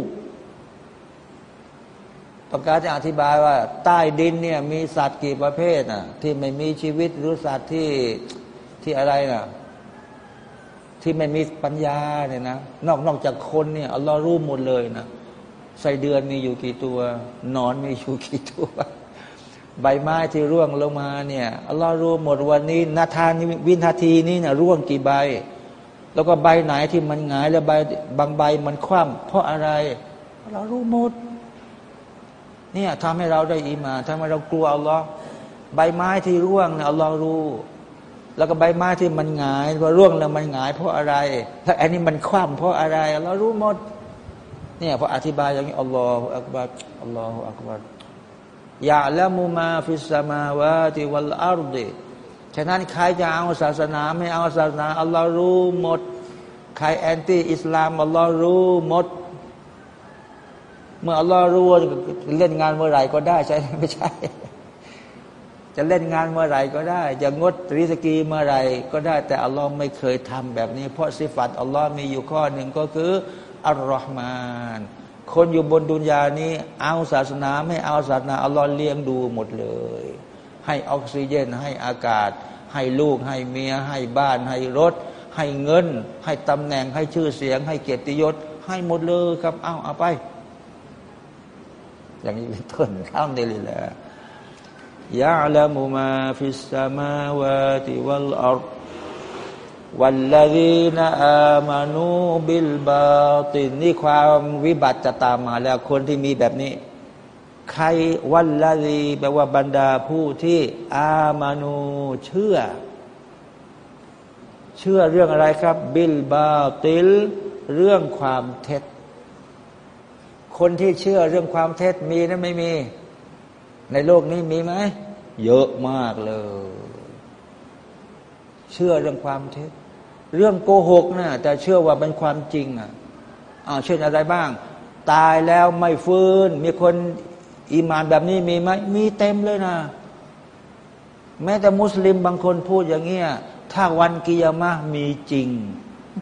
ต้องการจะอธิบายว่า ใต้ดินเนี่ยมีสัตว์กี่ประเภทน่ะ ที่ไม่มีชีวิตหรือสัตว์ที่ที่อะไรน่ะ ที่ไม่มีปัญญาเนี่ยนะนอกนอกจากคนเนี่ยอัลลอฮ์รู้หมดเลยนะ ไส้เดือนมีอยู่กี่ตัว นอนมีอยู่กี่ตัว ใบไม้ที่ร่วงลงมาเนี่ยอัลลอฮ์รู้หมดวันนี้ นาทานวินาทีนี้เนี่ยร่วงกี่ใบ แล้วก็ใบไหนที่มันหงายแล้วใบบางใบมันคว่ำเพราะอะไรเรารู้หมดเนี่ยทำให้เราได้อีมาทำให้เรากลัวอัลลอฮ์ใบไม้ที่ร่วงเนี่ยอัลลอฮ์รู้ แล้วก็ใบไม้ที่มันหงายว่าร่วงแล้วมันหงายเพราะอะไรแล้วอันนี้มันคว่ำเพราะอะไรอัลลอฮ์รู้หมด เนี่ยพออธิบายอย่างนี้الله أكبر الله أكبر يعلم ما في السماوات والأرض ฉะนั้นใครจะเอาศาสนาไม่เอาศาสนาอัลลอฮ์รู้หมด ใคร anti อิสลามอัลลอฮ์รู้หมด เมื่ออัลลอฮ์รู้เล่นงานเมื่อไหร่ก็ได้ใช่ไม่ใช่ จะเล่นงานเมื่อไหร่ก็ได้ จะงดริสกีเมื่อไหร่ก็ได้ แต่อัลลอฮ์ไม่เคยทำแบบนี้ เพราะสิฟัตอัลลอฮ์มีอยู่ข้อหนึ่งก็คือ อัลลอฮ์มานคนอยู่บนดุนยานี้ เอาศาสนาไม่เอาศาสนาอัลลอฮ์เลี้ยงดูหมดเลย ให้ออกซิเจนให้อากาศ ให้ลูกให้เมีย ให้บ้าน ให้รถ ให้เงิน ให้ตำแหน่งให้ชื่อเสียง ให้เกียรติยศ ให้หมดเลยครับ เอาเอาไป อย่างนี้เป็นต้นالحمد لله يعلم ما في السماوات والأرض والذين آمنوا بالباطل นี่ความวิบัติจะตามมาแล้วคนที่มีแบบนี้ ใครวันละดีแปลว่าบรรดาผู้ที่อามานูเชื่อ เชื่อเรื่องอะไรครับ บิลบาติล เรื่องความเท็จ คนที่เชื่อเรื่องความเท็จมีนะไม่มี ในโลกนี้มีไหมเยอะมากเลย เชื่อเรื่องความเท็จ เรื่องโกหกนะ่ะแต่เชื่อว่าเป็นความจริงอะอ่าเช่นอะไรบ้าง ตายแล้วไม่ฟื้น มีคนอิมานแบบนี้มีไหมมีเต็มเลยนะ แม้แต่มุสลิมบางคนพูดอย่างเงี้ยถ้าวันกิยามะมีจริง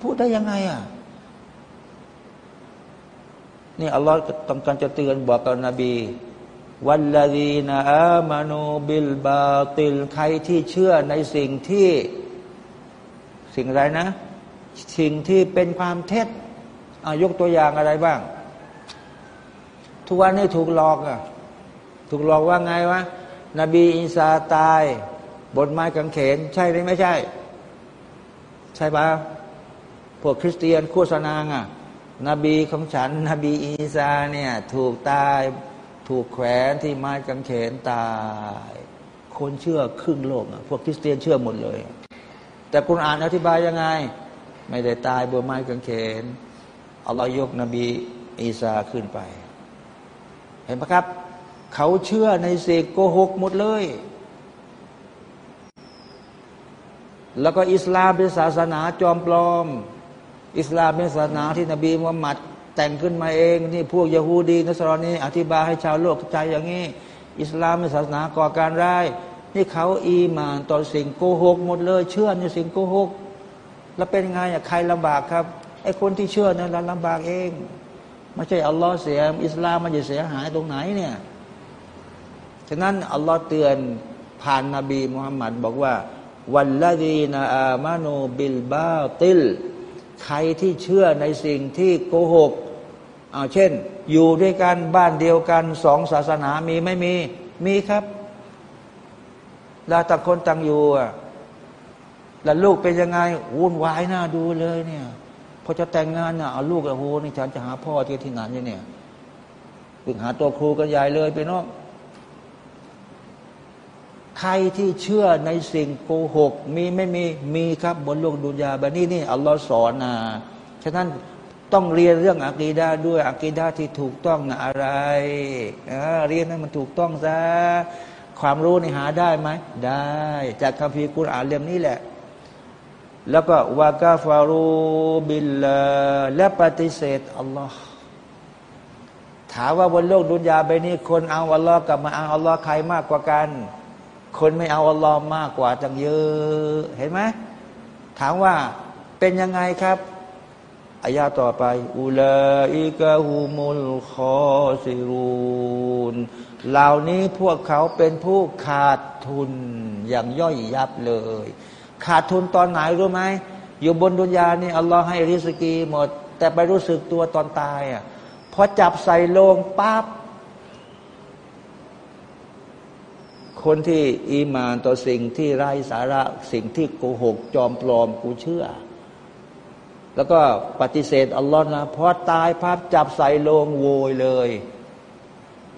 พูดได้ยังไงอะนี่อัลลอฮ์ต้องการจะเตือนบอกกับนบีวันละดีนะอามานูบิลบาติลใครที่เชื่อในสิ่งที่ สิ่งอะไรนะ สิ่งที่เป็นความเท็จยกตัวอย่างอะไรบ้าง ทุกวันนี้ถูกหลอกอะถูกหลอกว่าไงวะนบีอิสาตาย บนไม้กางเขน ใช่หรือไม่ใช่ ใช่ปะพวกคริสเตียนโฆษณาอะนบีของฉัน นบีอีสาเนี่ยถูกตายถูกแขวนที่ไม้กางเขนตาย คนเชื่อครึ่งโลกอะพวกคริสเตียนเชื่อหมดเลย แต่คุณอ่านอธิบายยังไง ไม่ได้ตายบนไม้กางเขนอัลลอฮ์ยกนบีอีสาขึ้นไป เห็นไหมครับ เขาเชื่อในเสกโกหกหมดเลย แล้วก็อิสลามเป็นศาสนาจอมปลอม อิสลามเป็นศาสนาที่นบีมุฮัมมัดแต่งขึ้นมาเองนี่พวกยะฮูดีนัสรอนีอธิบายให้ชาวโลกเข้าใจอย่างนี้ อิสลามเป็นศาสนาก่อการร้าย นี่เขาอีมานต่อสิ่งโกหกหมดเลย เชื่อในสิ่งโกหก แล้วเป็นไงอะใครลำบากครับไอ้คนที่เชื่อนั้นลำบากเองไม่ใช่อัลลอฮ์เสียอิสลามมันจะเสียหายตรงไหนเนี่ยฉะนั้นอัลลอฮ์เตือนผ่านนบีมุฮัมมัดบอกว่า วันละดีนาอามานูบิลบาติล ใครที่เชื่อในสิ่งที่โกหกเอาเช่น อยู่ด้วยกันบ้านเดียวกันสองศาสนามีไม่มีมีครับ แล้วต่างคนต่างอยู่อะแล้วลูกเป็นยังไงวุ่นวายน่าดูเลยเนี่ยพอจะแต่งงานเนี่ยเอาลูกอะโหนี่ฉันจะหาพ่อที่ที่ไหนเนี่ยฝึกหาตัวครูกันใหญ่เลยไปน้องใครที่เชื่อในสิ่งโกหก มีไม่มีมีครับบนโลกดุนยาแบบนี้นี่อัลลอฮ์สอนนะฉะนั้นต้องเรียนเรื่องอักีดาด้วยอักีดาที่ถูกต้องนะอะไรเรียนให้มันถูกต้องซะ ความรู้นี่หาได้ไหม ได้ จากคัมภีร์กุรอานเล่มนี้แหละ แล้วก็วากาฟารูบิลและปฏิเสธอัลลอฮ์ถามว่าบนโลกดุนยาใบนี้ คนเอาอัลลอฮ์กับมาเอาอัลลอฮ์ใครมากกว่ากัน คนไม่เอาอัลลอฮ์มากกว่าจังเยอะเห็นไหมถามว่าเป็นยังไงครับอายาต่อไปอุลาอิกะฮุมุลคอซิรูน เหล่านี้พวกเขาเป็นผู้ขาดทุนอย่างย่อยยับเลย ขาดทุนตอนไหนรู้ไหมอยู่บนดุนยานี่อัลลอฮ์ให้ริสกีหมด แต่ไปรู้สึกตัวตอนตายอะพอจับใส่ลงปั๊บคนที่อีมานต่อสิ่งที่ไร้สาระสิ่งที่โกหกจอมปลอมกูเชื่อ แล้วก็ปฏิเสธอัลลอฮ์นะพอตายภาพจับใส่ลงโวยเลย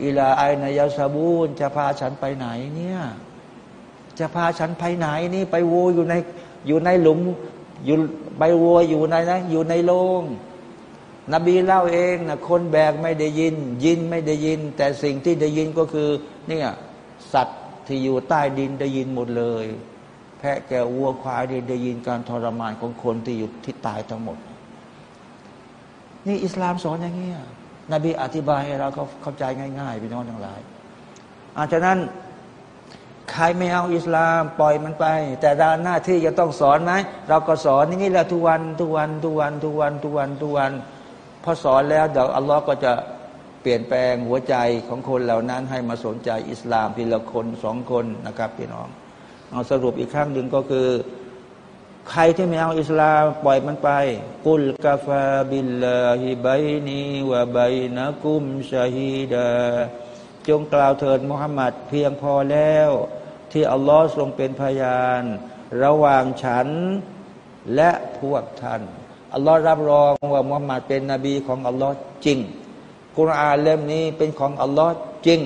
อิลาไอนายาสบูนจะพาฉันไปไหนเนี่ยจะพาฉันไปไหนนี่ไปโวอยู่ในอยู่ในหลุมอยู่ใบวัวอยู่ในนะอยู่ในโรงนบีเล่าเองนะคนแบกไม่ได้ยิน ยินไม่ได้ยิน แต่สิ่งที่ได้ยินก็คือเนี่ยสัตว์ที่อยู่ใต้ดินได้ยินหมดเลย แพะแกวัวควายได้ยินการทรมานของคนที่อยู่ที่ตายทั้งหมด นี่อิสลามสอนอย่างนี้ นบีอธิบายให้เราเข้าใจง่ายๆพี่น้องทั้งหลายอาจารนั้นใครไม่เอาอิสลามปล่อยมันไป แต่ด้านหน้าที่จะต้องสอนไหมเราก็สอนนี่แหละทุกวันทุกวันทุกวันทุกวันทุกวันทุกวันพอสอนแล้วเดี๋ยวอัลลอฮ์ก็จะเปลี่ยนแปลงหัวใจของคนเหล่านั้น ให้มาสนใจอิสลามทีละคนสองคนนะครับพี่น้อง เอาสรุปอีกครั้งหนึ่งก็คือ ใครที่ไม่เอาอิสลามปล่อยมันไป กุลกาฟาบิลลาฮิบัยนีวะบัยนะกุมชาฮีดาจงกล่าวเถิดมุฮัมมัดเพียงพอแล้ว ที่อัลลอฮ์ทรงเป็นพยาน ระหว่างฉันและพวกท่านอัลลอฮ์รับรองว่ามุฮัมมัดเป็นนบีของอัลลอฮ์จริง กุรอานเล่มนี้เป็นของอัลลอฮ์จริง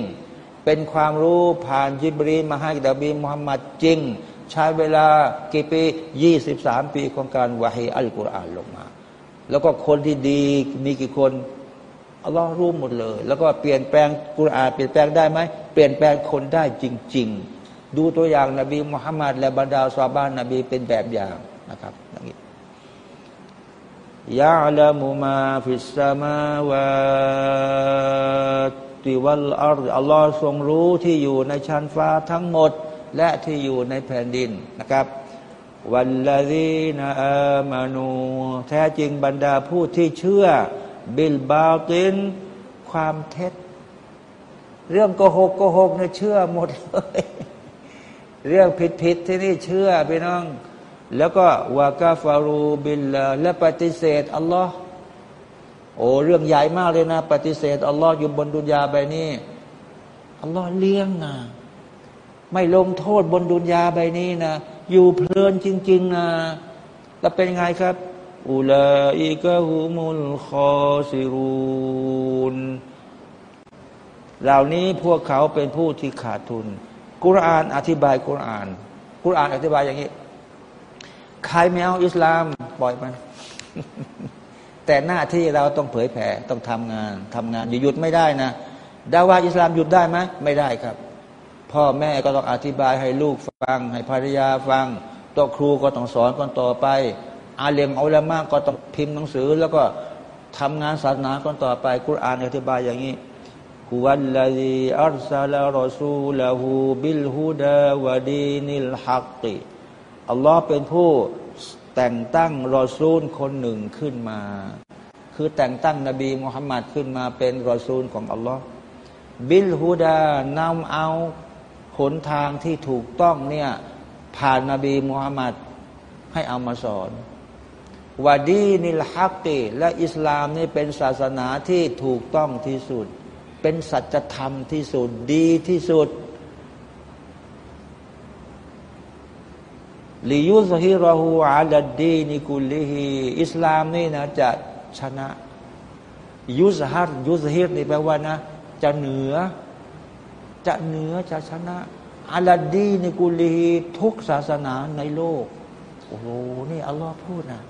เป็นความรู้ผ่านจิบรีมาให้ดบีมุฮัมมัดจริง ใช้เวลากี่ปียี่สิบสามปีของการวะฮีอัลกุรอานลงมา แล้วก็คนที่ดีมีกี่คนอัลลอฮ์รู้หมดเลย แล้วก็เปลี่ยนแปลงกุรอานเปลี่ยนแปลงได้ไหมเปลี่ยนแปลงคนได้จริง ๆ ดูตัวอย่างนบีมุฮัมมัดและบรรดาซาบานนบีเป็นแบบอย่างนะครับอย่างนี้ยาลามุมาฟิสซามาวาติวัลอัลลอฮ์ทรงรู้ที่อยู่ในชั้นฟ้าทั้งหมด และที่อยู่ในแผ่นดินนะครับวันละดีนาอามานูแท้จริงบรรดาผู้ที่เชื่อ บิลบาติน ความเท็จ เรื่องโกหกโกหกเนี่ยเชื่อหมดเลยเรื่องผิดผิดที่นี่เชื่อพี่น้อง แล้วก็วากาฟารูบิลลาและปฏิเสธอัลลอฮ์โอ้เรื่องใหญ่มากเลยนะ ปฏิเสธอัลลอฮ์อยู่บนดุนยาใบนี้อัลลอฮ์เลี้ยงนะ ไม่ลงโทษบนดุนยาใบนี้นะอยู่เพลินจริง ๆนะแล้วเป็นไงครับอุลาอิกะฮุมุลคอซิรูนเหล่านี้พวกเขาเป็นผู้ที่ขาดทุน กุรานอธิบายกุราน กุรานอธิบายอย่างนี้ ใครไม่เอาอิสลามปล่อยมัน แต่หน้าที่เราต้องเผยแผ่ต้องทำงานทำงานอย่าหยุดไม่ได้นะดาว่าอิสลามหยุดได้ไหมไม่ได้ครับ พ่อแม่ก็ต้องอธิบายให้ลูกฟัง ให้ภรรยาฟังตัวครูก็ต้องสอนกันต่อไป อาเลมอัลามะก็ต้องพิมพ์หนังสือ แล้วก็ทำงานศาสนาก่อนต่อไปกุรอานอธิบายอย่างนี้هو الذي أرسل رسوله بالهدى ودين الحق อัลลอฮ์เป็นผู้แต่งตั้งรอซูลคนหนึ่งขึ้นมา คือแต่งตั้งนบีมุฮัมมัดขึ้นมาเป็นรอซูลของอัลลอฮ์ بالهدى นำเอา หนทางที่ถูกต้องเนี่ยผ่านนบีมุฮัมมัดให้เอามาสอนودين الحق และอิสลามนี่เป็นศาสนาที่ถูกต้องที่สุด เป็นสัจธรรมที่สุดดีที่สุดลิยุสฮิรหูอาลดีนิกุลิฮีอิสลามนี่นะจะชนะ ยุสฮัดยุสฮิรนี่แปลว่านะ จะเหนือ จะเหนือจะชนะอาลดีนิกุลีทุกศาสนาในโลก โอ้โห นี่อัลลอฮ์พูดนะ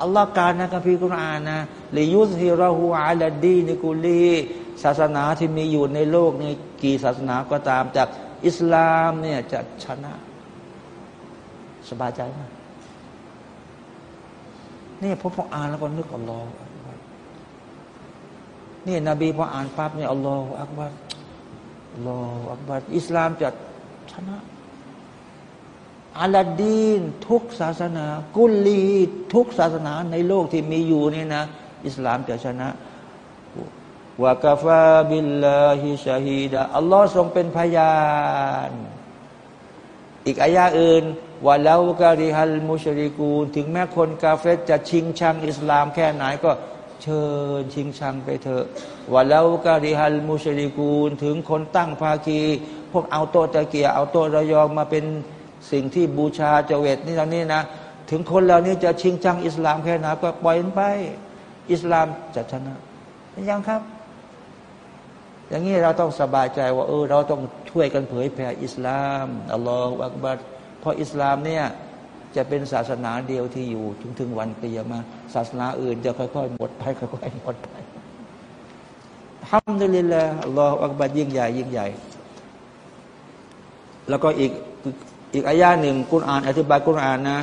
อัลลอฮ์การนะคัมภีร์กุรอานนะลิยุสฮิราหูอาลดีนิกุลีศาสนาที่มีอยู่ในโลกนี้กี่ศาสนาก็ตาม จากอิสลามเนี่ยจะชนะ สบายใจไหมนี่พอพออ่านแล้วก็นึกอัลลอฮ์นี่นบีพออ่านปั๊บเนี่ยอัลลอฮ์อักบัร ลลอฮ์อักบัรอิสลามจะชนะอาลาดีนทุกศาสนา กุลีทุกศาสนาในโลกที่มีอยู่นี่นะ อิสลามจะชนะวากาฟาบิลลาฮิชาฮีดะอัลลอฮ์ทรงเป็นพยาน อีกอายาอื่นว่าแล้วกาลิฮัลมุชริกูลถึงแม้คนกาเฟตจะชิงชังอิสลามแค่ไหนก็ เชิญชิงชังไปเถอะว่าแล้วกาลิฮัลมุชริกูล ถึงคนตั้งภาคี พวกเอาโตตะเกียเอาโตระยองมาเป็นสิ่งที่บูชาเจเวตนี่ตอนนี้นะ ถึงคนเหล่านี้จะชิงชังอิสลามแค่ไหนก็ปล่อยไป อิสลามจะชนะยังครับ อย่างนี้เราต้องสบายใจว่าเออเราต้องช่วยกันเผยแผ่อิสลามอัลลอฮฺอักบัดเพราะอิสลามเนี่ย จะเป็นศาสนาเดียวที่อยู่ถึงถึงวันกิยมะศาสนาอื่นจะค่อยๆหมดไปค่อยๆหมดไปฮัมดุลิลลาห์อัลลอฮฺอักบัดยิ่งใหญ่ยิ่งใหญ่ แล้วก็อีกอีกอายาหนึ่งกุณอ่าน อธิบายกุณอ่านนะ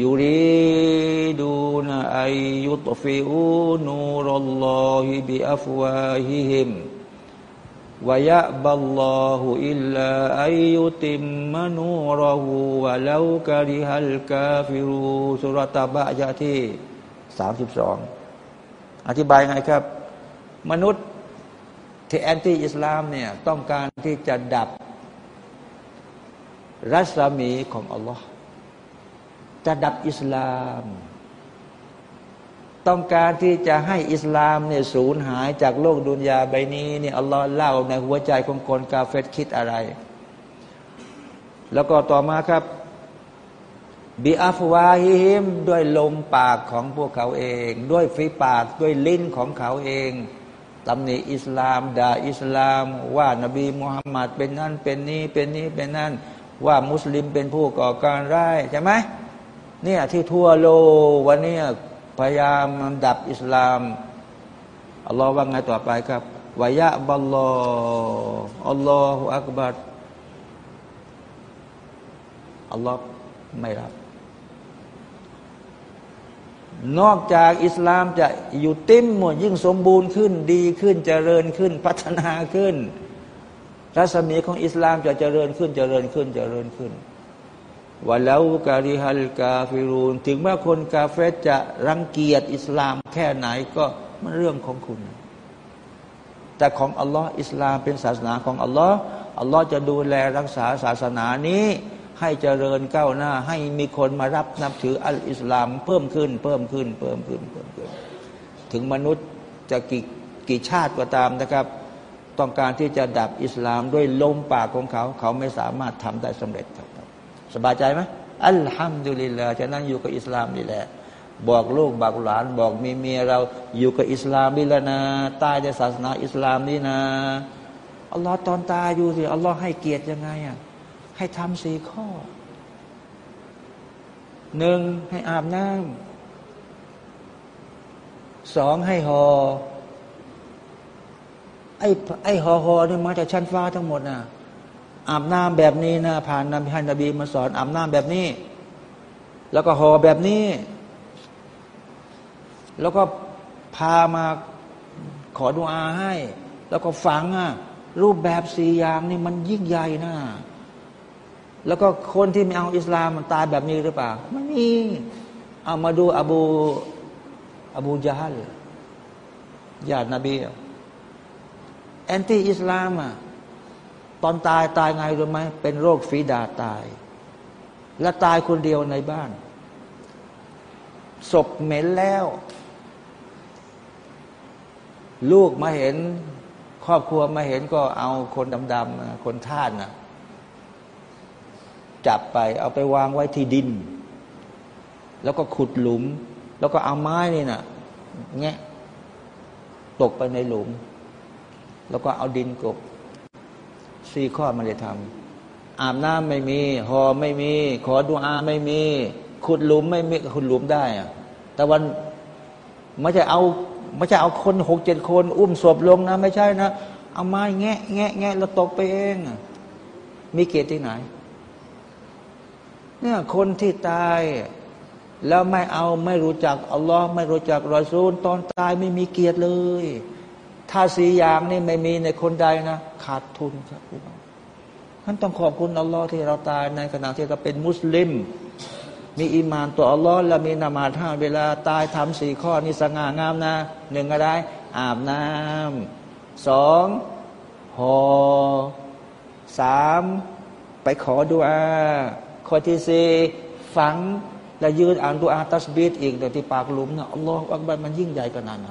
ยูริดูนอายุตฟิอูนูรัลลอฮิบิอัฟวาฮิฮิม วยะบัลลอฮุอิลลาอายุติมมนูรหูวะลาวกะริฮัลกาฟิรูสุรตาบะยะที่สามสิบสองอธิบายไงครับ มนุษย์ที่แอนตี้อิสลามเนี่ยต้องการที่จะดับ รัศมีของอัลลอฮ์จะดับอิสลาม ต้องการที่จะให้อิสลามเนี่ยสูญหายจากโลกดุนยาใบนี้เนี่ยอัลลอฮ์เล่าในหัวใจของคนกาเฟตคิดอะไร แล้วก็ต่อมาครับบีอัฟวาฮิมด้วยลมปากของพวกเขาเอง ด้วยฝีปากด้วยลิ้นของเขาเองตำหนิอิสลามด่าอิสลาม ว่านบีมุฮัมมัดเป็นนั่นเป็นนี้เป็นนี้เป็นนั่น ว่ามุสลิมเป็นผู้ก่อการร้ายใช่ไหมเนี่ยที่ทั่วโลกวันนี้ พยายามดับอิสลามอัลลอฮ์ว่าไงต่อไปครับวายะบัลลออัลลอฮฺอักบัดอัลลอฮ์ไม่รับ นอกจากอิสลามจะอยู่เต็มหมดยิ่งสมบูรณ์ขึ้นดีขึ้นเจริญขึ้น พัฒนาขึ้นรัศมีของอิสลามจะเจริญขึ้นเจริญขึ้นเจริญขึ้น ว่าแล้วการิฮัลกาฟิรูน ถึงแม้คนกาเฟตจะรังเกียจอิสลามแค่ไหนก็มันเรื่องของคุณ แต่ของอัลลอฮ์อิสลามเป็นศาสนาของอัลลอฮ์อัลลอฮ์จะดูแลรักษาศาสนานี้ ให้เจริญก้าวหน้า ให้มีคนมารับนับถืออัลอิสลามเพิ่มขึ้น เพิ่มขึ้น เพิ่มขึ้นเพิ่มขึ้น ถึงมนุษย์จะกี่กี่ชาติก็ตามนะครับ ต้องการที่จะดับอิสลามด้วยลมปากของเขา เขาไม่สามารถทำได้สำเร็จครับ สบายใจไหมอัลฮัมดุลิลลาห์ฉะนั้นอยู่กับอิสลามนี่แหละ บอกลูกบอกหลาน บอกมีเมียเราอยู่กับอิสลามนี่ละนะตายในศาสนาอิสลามนี่นะอัลลอฮ์ตอนตายอยู่สิอัลลอฮ์ให้เกียรติยังไงอะให้ทำสี่ข้อหนึ่งให้อาบน้ำสองให้หอไอ้ไอ้หอหอนี่มาจากชั้นฟ้าทั้งหมดน่ะ อาบน้ำแบบนี้นะผ่านนบีให้นบีมาสอนอาบน้ำแบบนี้ แล้วก็ห่อแบบนี้ แล้วก็พามาขอดุอาให้ แล้วก็ฝังอะรูปแบบสี่อย่างนี่มันยิ่งใหญ่นะแล้วก็คนที่ไม่เอาอิสลามมันตายแบบนี้หรือเปล่าไม่มีเอามาดูอบูอบูจาฮัลญาตินบีแอนตี้อิสลามอะ อนตายตายไงรู้ไหมเป็นโรคฝีดาตาย และตายคนเดียวในบ้าน ศพเหม็นแล้ว ลูกมาเห็น ครอบครัวมาเห็นก็เอาคนดำๆคนท่านนะจับไป เอาไปวางไว้ที่ดิน แล้วก็ขุดหลุม แล้วก็เอาไม้นี่นะแงะตกไปในหลุม แล้วก็เอาดินกบ สี่ข้อมันจะทำอาบน้ำไม่มี หอไม่มี ขอดูอาไม่มี ขุดหลุมไม่มีขุดหลุมได้อะแต่วันไม่ใช่เอาไม่ใช่เอาคนหกเจ็ดคน อุ้มศพลงนะ ไม่ใช่นะ เอาไม้แงะแงะแงะแล้วตกไปเองมีเกียรติที่ไหน เนี่ยคนที่ตายแล้วไม่เอาไม่รู้จักอัลลอฮ์ไม่รู้จักรอซูลตอนตายไม่มีเกียรติเลย ถ้าสีอย่างนี่ไม่มีในคนใดนะ ขาดทุนครับพี่น้องท่านต้องขอบคุณอัลลอฮ์ที่เราตายในขณะที่เราเป็นมุสลิม มีอิมานต่ออัลลอฮ์และมีนามาท่าเวลาตายทำสี่ข้อนี่สง่างามนะหนึ่งอะไร อาบน้ำสองหอสามไปขอดุอาข้อที่สี่ฝัง และยืนอ่านดุอาตัสบีดอีกแต่ที่ปากหลุมนะอัลลอฮ์อักบัรมันยิ่งใหญ่ขนาดไหน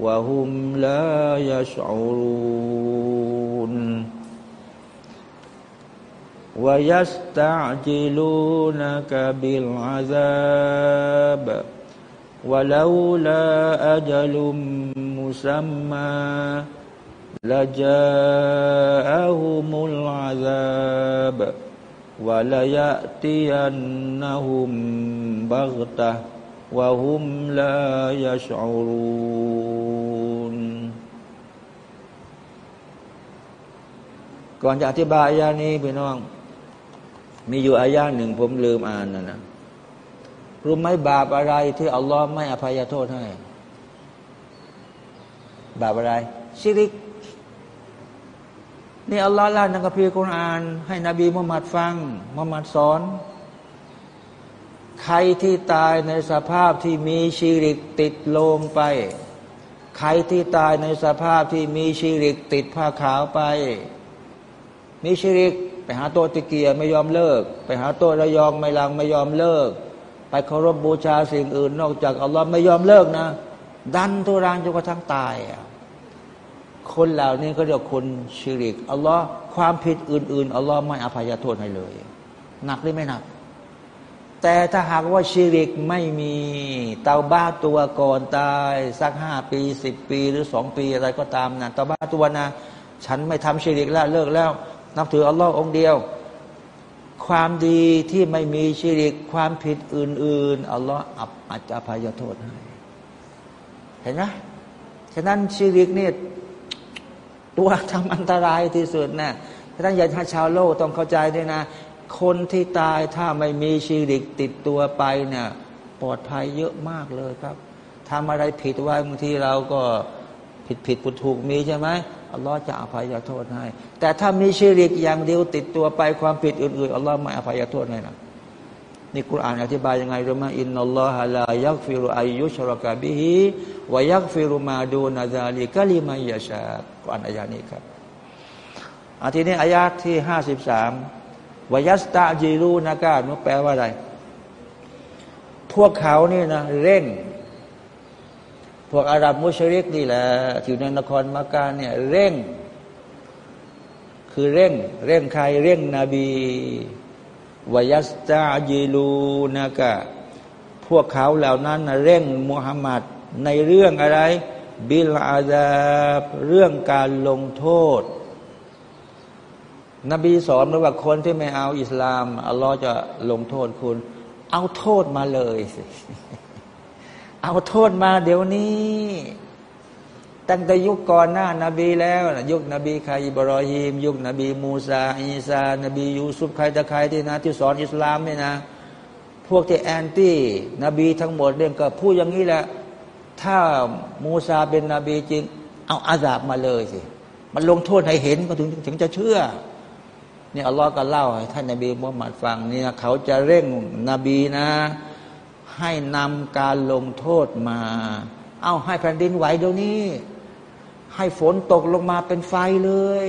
وهم لا يشعرون. ويستعجلونك بالعذاب. ولولا أجل مسمى لجاءهم العذاب. وليأتينهم วะฮุมลายาชอรุนก่อนจะอธิบายอายานี้พี่น้อง มีอยู่อายาหนึ่งผมลืมอ่านนะนะรู้ไหมบาปอะไรที่อัลลอฮ์ไม่อภัยโทษให้ บาปอะไร ชิริก นี่อัลลอฮ์ล่าในกัมภีร์คุราน ให้นบีมุฮัมมัดฟังมุฮัมมัดสอน ใครที่ตายในสภาพที่มีชีริกติดโลงไป ใครที่ตายในสภาพที่มีชีริกติดผ้าขาวไป มีชีริกไปหาโตติเกียไม่ยอมเลิก ไปหาโตระยองไม่ลังไม่ยอมเลิก ไปเคารพบูชาสิ่งอื่น นอกจากอัลลอฮ์ไม่ยอมเลิกนะ ดันทุรังจนกระทั่งตายคนเหล่านี้ก็เรียกคนชิริกอัลลอฮ์ความผิดอื่น ๆอัลลอฮ์ไม่อภัยโทษให้เลย หนักหรือไม่หนัก แต่ถ้าหากว่าชิริกไม่มีเตาบ้าตัวก่อนตาย สักห้าปีสิบปีหรือสองปีอะไรก็ตามนะเตาบ้าตัวนะ ฉันไม่ทำชิริกแล้วเลิกแล้ว นับถืออัลลอฮ์องเดียว ความดีที่ไม่มีชีริกความผิดอื่น ๆ อัลลอฮ์อาจจะอภัยโทษให้เห็นไหมฉะนั้นชีริกนี่ตัวทำอันตรายที่สุดนะฉะนั้นอย่าชาวโลกต้องเข้าใจด้วยนะ คนที่ตายถ้าไม่มีชีริกติดตัวไปเนี่ยปลอดภัยเยอะมากเลยครับทำอะไรผิดไว้บางทีเราก็ผิดผิดถูกถูกมีใช่ไหมอัลลอฮ์จะอภัยโทษให้ แต่ถ้ามีชีริกอย่างเดียวติดตัวไปความผิดอื่นๆอัลลอฮ์ไม่อภัยโทษให้นะนี่กุรานอธิบายยังไงรู้ไหมอินนัลลอฮะลายักฟิรุอายุชรกะบิฮิวายักฟิรุมาดูนาซาลีกะลิมายาชากุรอานอายานี้ครับอาทีนี้อายาที่ห้าสิบสาม วายัสตาจิรูนากามันแปลว่าอะไร พวกเขานี่นะเร่ง พวกอาหรับมุชริกนี่แหละที่ในนครมักกะเนี่ยเร่ง คือเร่ง เร่งใครเร่งนบีวายัสตาจิลูนากะพวกเขาเหล่านั้นเร่งมุฮัมมัดในเรื่องอะไร บิลอาดาบเรื่องการลงโทษ นบีสอนว่าคนที่ไม่เอาอิสลามอัลลอฮ์จะลงโทษคุณ เอาโทษมาเลยเอาโทษมาเดี๋ยวนี้ ตั้งแต่ยุคก่อนหน้านาบีแล้ว ยุคนบีคาอิบรอฮิมยุคนบีมูซาอีซานบียูซุฟใครตะใครที่นะ ที่สอนอิสลามเนี่ยนะ พวกที่แอนตี้นบีทั้งหมดเรื่องก็พูดอย่างนี้แหละ ถ้ามูซาเป็นนบีจริง เอาอาซาบมาเลยสิมันลงโทษให้เห็นก็ถึงถึงจะเชื่อ เนี่ยอัลลอฮ์ก็เล่าให้ท่านนบีมุฮัมมัดฟังเนี่ยเขาจะเร่งนบีนะ ให้นำการลงโทษมา เอาให้แผ่นดินไหวเดี๋ยวนี้ ให้ฝนตกลงมาเป็นไฟเลย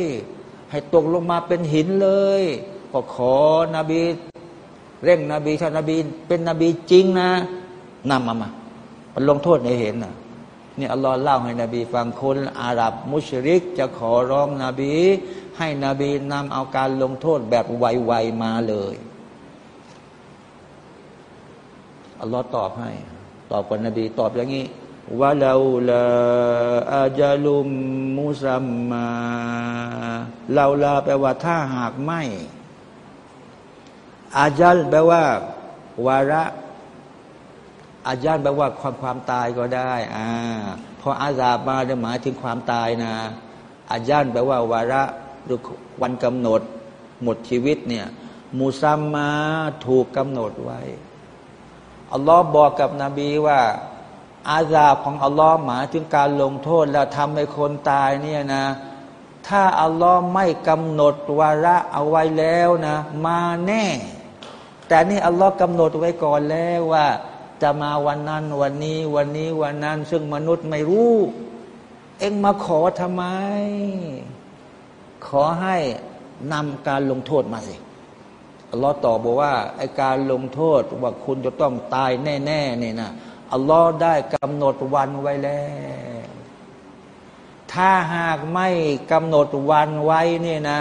ให้ตกลงมาเป็นหินเลย ก็ขอนบี เร่งนบีถ้านนบีเป็นนบีจริงนะนำมามามันลงโทษให้เห็นนะนี่อัลลอฮ์เล่าให้นบีฟังคนอาหรับมุชริก จะขอร้องนบี ให้นบีนำเอาการลงโทษแบบไวๆมาเลยอัลลอฮ์ตอบให้ ตอบกับนบีตอบอย่างนี้ว่าเราละอาจาลุมมุซัมมาเราลาแปลว่าถ้าหากไม่ อาจัลแปลว่า วาระ อาจารย์แปลว่าความความตายก็ได้อ่าพออาซาบมาจะหมายถึงความตายนะอาจารย์แปลว่าวาระ หรือวันกำหนดหมดชีวิตเนี่ยมูซัมมาถูกกำหนดไว้ อัลลอฮ์บอกกับนบีว่า อาซาบของอัลลอฮ์หมายถึงการลงโทษแล้วทำให้คนตายเนี่ยนะ ถ้าอัลลอฮ์ไม่กำหนดวาระเอาไว้แล้วนะ มาแน่ แต่นี่อัลลอฮ์กำหนดไว้ก่อนแล้วว่า จะมาวันนั้นวันนี้วันนี้วันนั้น ซึ่งมนุษย์ไม่รู้ เอ็งมาขอทำไม ขอให้นำการลงโทษมาสิอัลลอฮ์ตอบบอกว่าไอการลงโทษว่าคุณจะต้องตายแน่ๆเนี่ยนะอัลลอฮ์ได้กำหนดวันไว้แล้ว ถ้าหากไม่กำหนดวันไว้เนี่ยนะ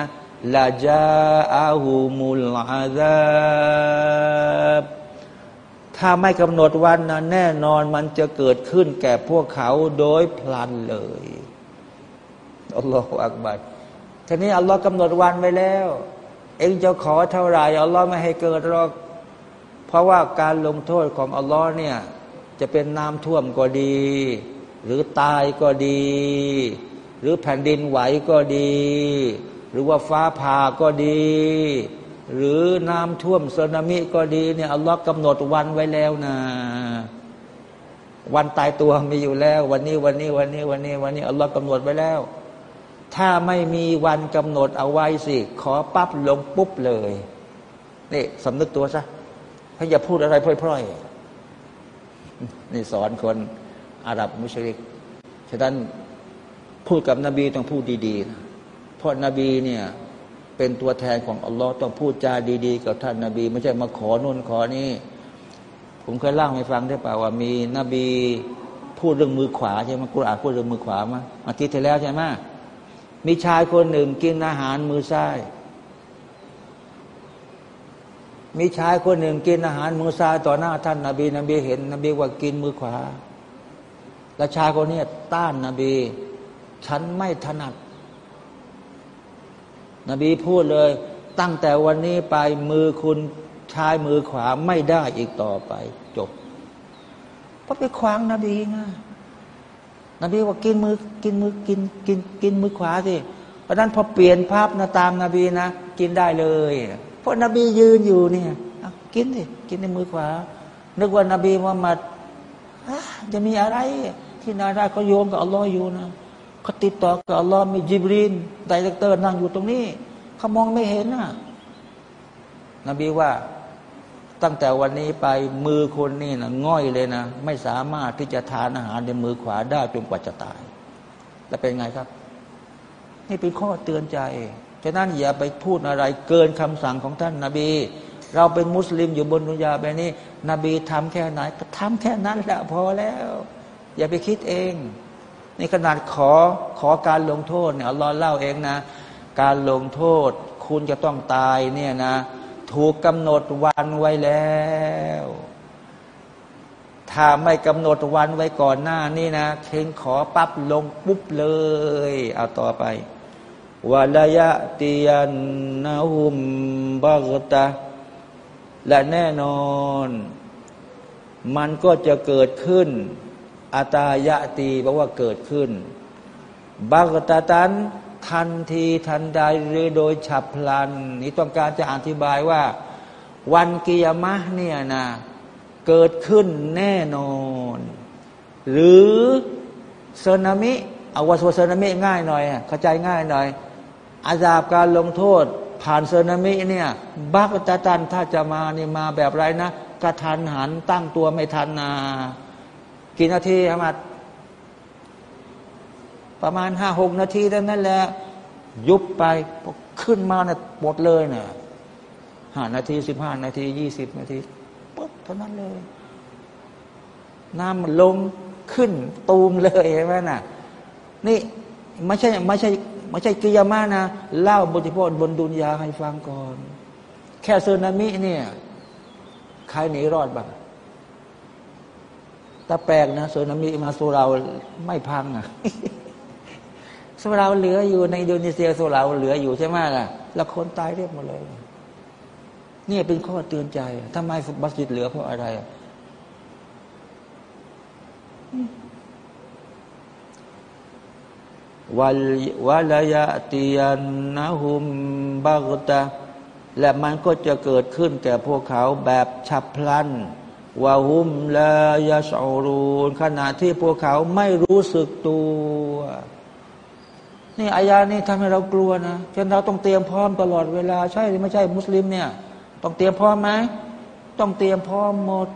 ลาจาอาหูมุลอาซาบถ้าไม่กำหนดวันนะแน่นอนมันจะเกิดขึ้นแก่พวกเขาโดยพลันเลยอัลลอฮฺอักบัด ทีนี้อัลลอฮ์กำหนดวันไว้แล้ว เองจะขอเท่าไหร่อัลลอฮ์ไม่ให้เกิดหรอก เพราะว่าการลงโทษของอัลลอฮ์เนี่ยจะเป็นน้ำท่วมก็ดี หรือตายก็ดี หรือแผ่นดินไหวก็ดี หรือว่าฟ้าผ่าก็ดี หรือน้ำท่วมสึนามิก็ดีเนี่ยอัลลอฮ์กำหนดวันไว้แล้วนะวันตายตัวมีอยู่แล้ว วันนี้วันนี้วันนี้วันนี้วันนี้อัลลอฮ์กำหนดไว้แล้ว ถ้าไม่มีวันกำหนดเอาไว้สิ ขอปั๊บลงปุ๊บเลยนี่สำนึกตัวซะให้อย่าพูดอะไรพร่อยๆนี่สอนคนอาหรับมุชริก ฉะนั้นพูดกับนบีต้องพูดดีๆนะเพราะนบีเนี่ยเป็นตัวแทนของอัลลอฮ์ต้องพูดจาดี ๆ กับท่านนาบี ไม่ใช่มาขอนู่นขอนี่ผมเคยเล่าให้ฟังได้ป่าว่ามีนบีพูดเรื่องมือขวาใช่ไหมกุรอานพูดเรื่องมือขวามาอาทิตย์ที่แล้วใช่ไหม มีชายคนหนึ่งกินอาหารมือซ้าย มีชายคนหนึ่งกินอาหารมือซ้ายต่อหน้าท่านนาบีนบีเห็นนบีว่ากินมือขวา และชายคนนี้ต้านนาบี ฉันไม่ถนัด นบีพูดเลย ตั้งแต่วันนี้ไปมือคุณชายมือขวาไม่ได้อีกต่อไป จบ เพราะไปขวางนบีไง นบีว่ากินมือกินมือกินกินกินมือขวาสิเพราะนั้นพอเปลี่ยนภาพนะตามนาบีนะ กินได้เลย เพราะนบียืนอยู่เนี่ยกินสิกินในมือขวา นึกว่านบีมุฮัมมัดจะมีอะไร ที่นาได้เขาโยมกับอัลลอฮ์อยู่นะเขาติดต่อกับอัลลอฮ์มีจิบรีนไดเรกเตอร์นั่งอยู่ตรงนี้เขามองไม่เห็นนะนบีว่า ตั้งแต่วันนี้ไปมือคนนี่นะง่อยเลยนะ ไม่สามารถที่จะทานอาหารในมือขวาได้จนกว่าจะตาย แล้วเป็นไงครับ นี่เป็นข้อเตือนใจฉะนั้นอย่าไปพูดอะไรเกินคำสั่งของท่านนาบี เราเป็นมุสลิมอยู่บนดุนยาแบบนี้ นบีทำแค่ไหนก็ทำแค่นั้นแหละพอแล้ว อย่าไปคิดเองนี่ขนาดขอขอการลงโทษเนี่ยอัลเล่าเองนะ การลงโทษ คุณจะต้องตายเนี่ยนะ ถูกกำหนดวันไว้แล้ว ถ้าไม่กำหนดวันไว้ก่อนหน้านี่นะเข่งขอปั๊บลงปุ๊บเลย เอาต่อไปวะลายะตียนนาหุมบักตะและแน่นอน มันก็จะเกิดขึ้นอาตายะตีแปลว่าเกิดขึ้นบักตะตัน ทันทีทันใดหรือโดยฉับพลัน นี่ต้องการจะอธิบายว่า วันกิยามะเนี่ยนะเกิดขึ้นแน่นอน หรือสึนามิเอาว่าสึนามิง่ายหน่อยเข้าใจง่ายหน่อย อาญาบการลงโทษ ผ่านเซนามิเนี่ยบักตะตันถ้าจะมานี่มาแบบไรนะกระทันหันตั้งตัวไม่ทันนากี่นาทีอามัด ประมาณห้าหกนาทีเท่านั้นแหละยุบไปขึ้นมาเนี่ยหมดเลยเนี่ยห้านาทีสิบห้านาทียี่สิบนาทีปุ๊บเท่านั้นเลย น้ำมันลงขึ้นตูมเลยเห็นไหมน่ะ นี่ไม่ใช่ไม่ใช่ไม่ใช่กิยามานะเล่าบทพจน์บนดุนยาให้ฟังก่อน แค่เซนามิเนี่ยใครหนีรอดบ้างแต่แปลกนะเซนามิมาสุราไม่พังอะ สุราเหลืออยู่ในอินโดนีเซียสุราเหลืออยู่ใช่ไหมล่ะแล้วคนตายเรียบหมดเลยนี่เป็นข้อเตือนใจทำไมบัสยิดเหลือเพราะอะไรวัลวะลายะตียนนะฮุมบักตะและมันก็จะเกิดขึ้นแก่พวกเขาแบบฉับพลันวาหุมลายาชอรูนขณะที่พวกเขาไม่รู้สึกตัว นี่อายานี้ทำให้เรากลัวนะฉะนั้นเราต้องเตรียมพร้อมตลอดเวลา ใช่หรือไม่ใช่มุสลิมเนี่ยต้องเตรียมพร้อมไหมต้องเตรียมพร้อมหมด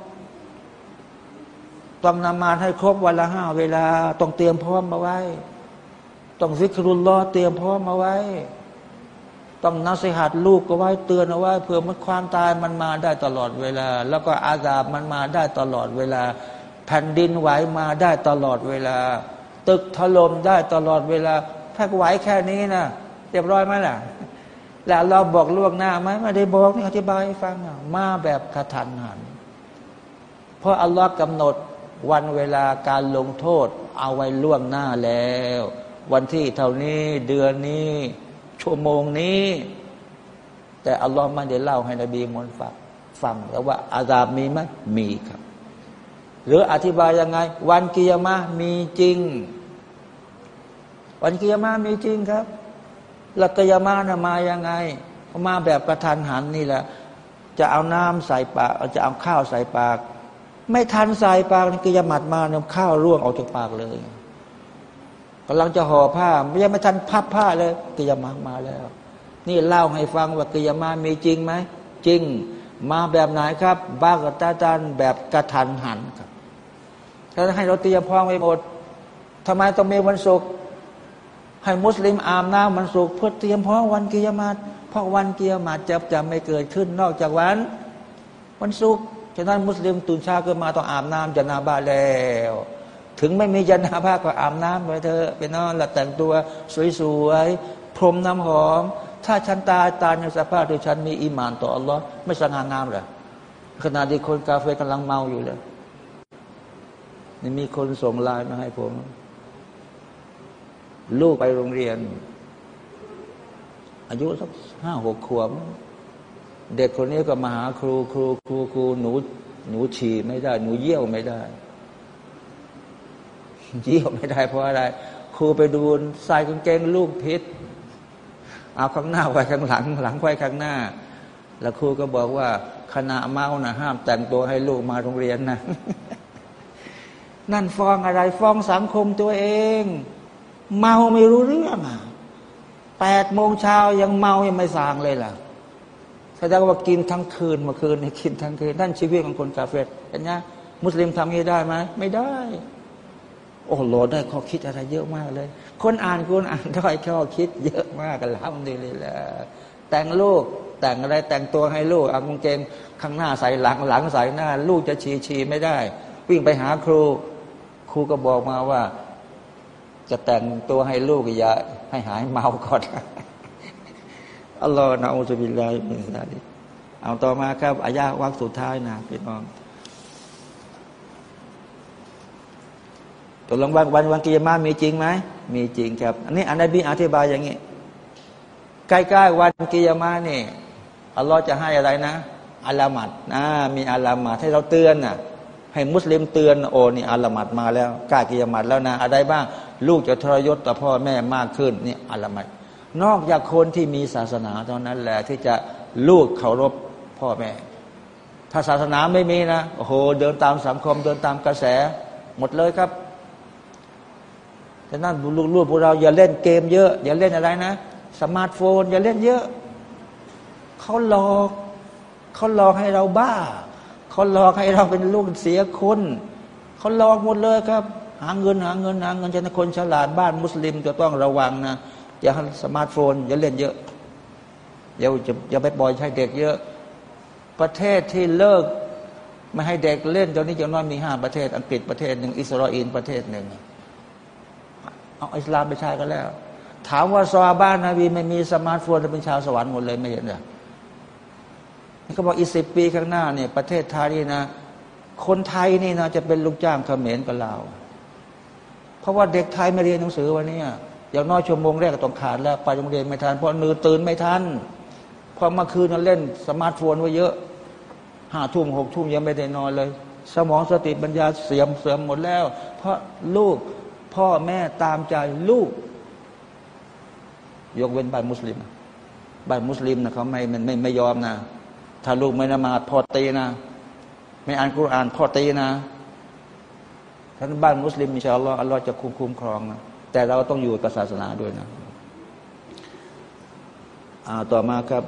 ต้องนมาให้ครบวันละห้าเวลา ต้องเตรียมพร้อมมาไว้ ต้องซิกรุลลอเตรียมพร้อมมาไว้ ต้องนัสิหัดลูกก็ไว้เตือนเอาไว้เผื่อมันความตายมันมาได้ตลอดเวลา แล้วก็อาซาบมันมาได้ตลอดเวลา แผ่นดินไหวมาได้ตลอดเวลา ตึกถล่มได้ตลอดเวลา ถ้าไหวแค่นี้นะเรียบร้อยไหมล่ะ แล้วเราบอกล่วงหน้าไหมไม่ได้บอกนี่อธิบายให้ฟังมาแบบกระทันหันเพราะอัลลอฮ์กำหนดวันเวลาการลงโทษ เอาไว้ล่วงหน้าแล้ว วันที่เท่านี้เดือนนี้ ชั่วโมงนี้ แต่อัลลอฮ์ไม่ได้เล่าให้นบีมุนฟังฟังแล้วว่า อาซาบมีไหมมีครับ หรืออธิบายยังไง วันกิยามะมีจริง วันกิยามะมีจริงครับหลักกิยามะนะมายังไงมาแบบกระทันหันนี่แหละ จะเอาน้ำใส่ปากจะเอาข้าวใส่ปาก ไม่ทันใส่ปากกิยามัดมาเนี่ยข้าวร่วงออกจากปากเลยกำลังจะห่อผ้ามยังไม่ทันพับผ้าเลยกิยามามาแล้ว นี่เล่าให้ฟังว่ากิยามามีจริงไหมจริงมาแบบไหนครับบ้ากตาจันแบบกระทันหันครับถ้าให้เราเตรียมพร้อมไว้หมดทำไมต้องมีวันศุกร์ ให้มุสลิมอาบน้ำวันศุกเพื่อเตรียมพร้อมวันกิยามาเพราะวันกิยามาจะจะไม่เกิดขึ้นนอกจากวัน วันศุกฉะนั้นมุสลิมตื่นเช้าขึ้นมาต้องอาบน้ำจนาบาแล้ว ถึงไม่มีจนาบาก็อาบน้ำไปเถอะไปนอนหลับแต่งตัวสวยๆพรมน้ำหอม ถ้าฉันตายตายในสภาพที่ฉันมีอิมานต่ออัลลอฮ์ไม่สง่างามหรอขณะที่คนกาเฟ่กำลังเมาอยู่เลยนี่มีคนส่งไลน์มาให้ผม ลูกไปโรงเรียน อายุสักห้าหกขวบเด็กคนนี้ก็มาหาครูครูครูครูหนู หนูฉี่ไม่ได้ หนูเยี่ยวไม่ได้เยี่ยวไม่ได้เพราะอะไร ครูไปดูใส่กางเกงลูกพิษ เอาข้างหน้าไว้ข้างหลัง หลังไว้ข้างหน้า แล้วครูก็บอกว่าขณะเมานะห้ามแต่งตัวให้ลูกมาโรงเรียนนะ นั่นฟ้องอะไรฟ้องสังคมตัวเอง เมาไม่รู้เรื่องอะแปดโมงเช้ายังเมายังไม่สางเลยล่ะแสดงว่ากินทั้งคืนเมื่อคืนนี่กินทั้งคืนนั่นชีวิตของคนกาเฟตเห็นไหมมุสลิมทำนี้ได้ไหมไม่ได้ โอ้โหได้ข้อคิดอะไรเยอะมากเลย คนอ่านคนอ่านได้ข้อคิด เยอะมากกันล้ำดีเลยแหละแต่งลูกแต่งอะไรแต่งตัวให้ลูกเอากางเกงข้างหน้าใส่หลังหลังใส่หน้า ลูกจะชีชีไม่ได้ วิ่งไปหาครู ครูก็บอกมาว่า จะแต่งตัวให้ลูกอย่าให้หายเมาก่อนอัลลอฮ์นะอูซุบิลลาฮิมินซาลิเอาต่อมาครับอายะวักสุดท้ายนะพี่น้องตกลงวันวันวันกิยามามีจริงไหมมีจริงครับ อันนี้อันนบีอธิบายอย่างนี้ ใกล้ๆวันกิยามานี่อัลลอฮ์จะให้อะไรนะอัลามัดนะมีอัลามัดให้เราเตือนนะให้มุสลิมเตือนโอ้นี่อัลามัดมาแล้วใกล้กิยามัดแล้วนะอะไรบ้าง ลูกจะทรยศต่อพ่อแม่มากขึ้นนี่อัลามัดนอกจากคนที่มีศาสนาเท่านั้นแหละที่จะลูกเคารพพ่อแม่ ถ้าศาสนาไม่มีนะโอ้โหเดินตามสังคม เดินตามกระแส หมดเลยครับฉะนั้นลูกๆพวกเราอย่าเล่นเกมเยอะ อย่าเล่นอะไรนะสมาร์ทโฟน อย่าเล่นเยอะเขาหลอกเขาหลอกให้เราบ้าเขาหลอกให้เราเป็นลูกเสียคนเขาหลอกหมดเลยครับ หาเงินหาเงินหาเงินฉะนั้นคนฉลาดบ้านมุสลิมจะต้องระวังนะอย่าสมาร์ทโฟนอย่าเล่นเยอะอย่าจะอย่าไปปล่อยให้เด็กเยอะ ประเทศที่เลิกไม่ให้เด็กเล่นตอนนี้ยังน้อยมีห้าประเทศ อังกฤษประเทศหนึ่งอิสราเอลประเทศหนึ่งเอาอิสลามไปใช้กันแล้ว ถามว่าซอบ้านนาบีไม่มีสมาร์ทโฟนจะเป็นชาวสวรรค์หมดเลยไม่เห็นเหรอเขาบอกอีสิบปีข้างหน้าเนี่ยประเทศไทยนี่นะ คนไทยนี่นะจะเป็นลูกจ้างเขมรกับเราเพ ราะว่าเด็กไทยไม่เรียนหนังสือวันนี้อย่างน้อยชั่วโมงแรกก็ต้องขาดแล้วไปโรงเรียนไม่ทันเพราะนือตื่นไม่ทันพอเมื่อคืนนั้นเล่นสมาร์ทโฟนไว้เยอะห้าทุ่มหกทุ่มยังไม่ได้นอนเลย สมองสติปัญญาเสื่อมเสื่อมหมดแล้ว เพราะลูกพ่อแม่ตามใจลูก ยกเว้นบ้านมุสลิมบ้านมุสลิมนะเขาไม่ไม่ไม่ยอมนะ ถ้าลูกไม่นมาซพ่อตีนะ ไม่อ่านกุรอานพ่อตีนะ ท่านบ้านมุสลิมอินชาอัลลอฮ์อัลลอฮ์จะคุ้มคุ้มครองนะแต่เราต้องอยู่กับศาสนาด้วยนะต่อมาครับ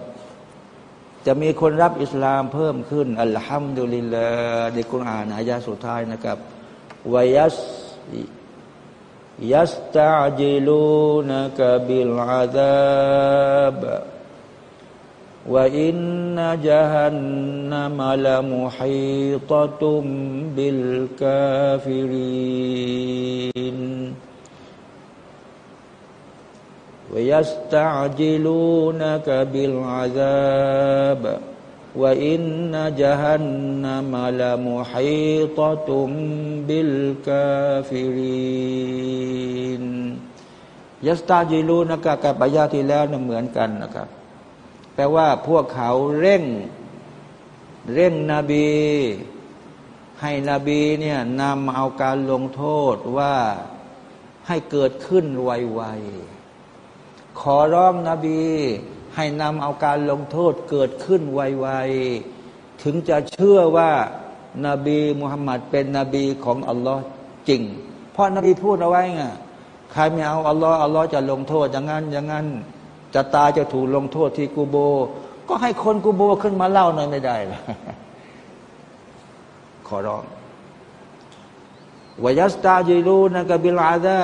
จะมีคนรับอิสลามเพิ่มขึ้นอัลฮัมดุลิลลาในคุณอ่านอายะสุดท้ายนะครับวยัสยัสตาจิลูนักบิลอาดาบ จิลูนะครับกับปายาที่แล้วนะเหมือนกันนะครับแป ลว่าพวกเขาเร่ง เร่งนบี ให้นบีเนี่ยนำเอาการลงโทษว่าให้เกิดขึ้นไวๆขอร้องนบี ให้นำเอาการลงโทษเกิดขึ้นไวๆถึงจะเชื่อว่านาบีมุฮัมมัดเป็นนบีของอัลลอฮ์จริง เพราะนบีพูดเอาไว้ไงใครไม่เอาอัลลอฮ์อัลลอฮ์จะลงโทษอย่างนั้นอย่างนั้น จะตายจะถูกลงโทษที่กูโบ ก็ให้คนกูโบขึ้นมาเล่าหน่อยไม่ได้หรอขอร้องวายัสตาจิรูนะกบิลาดา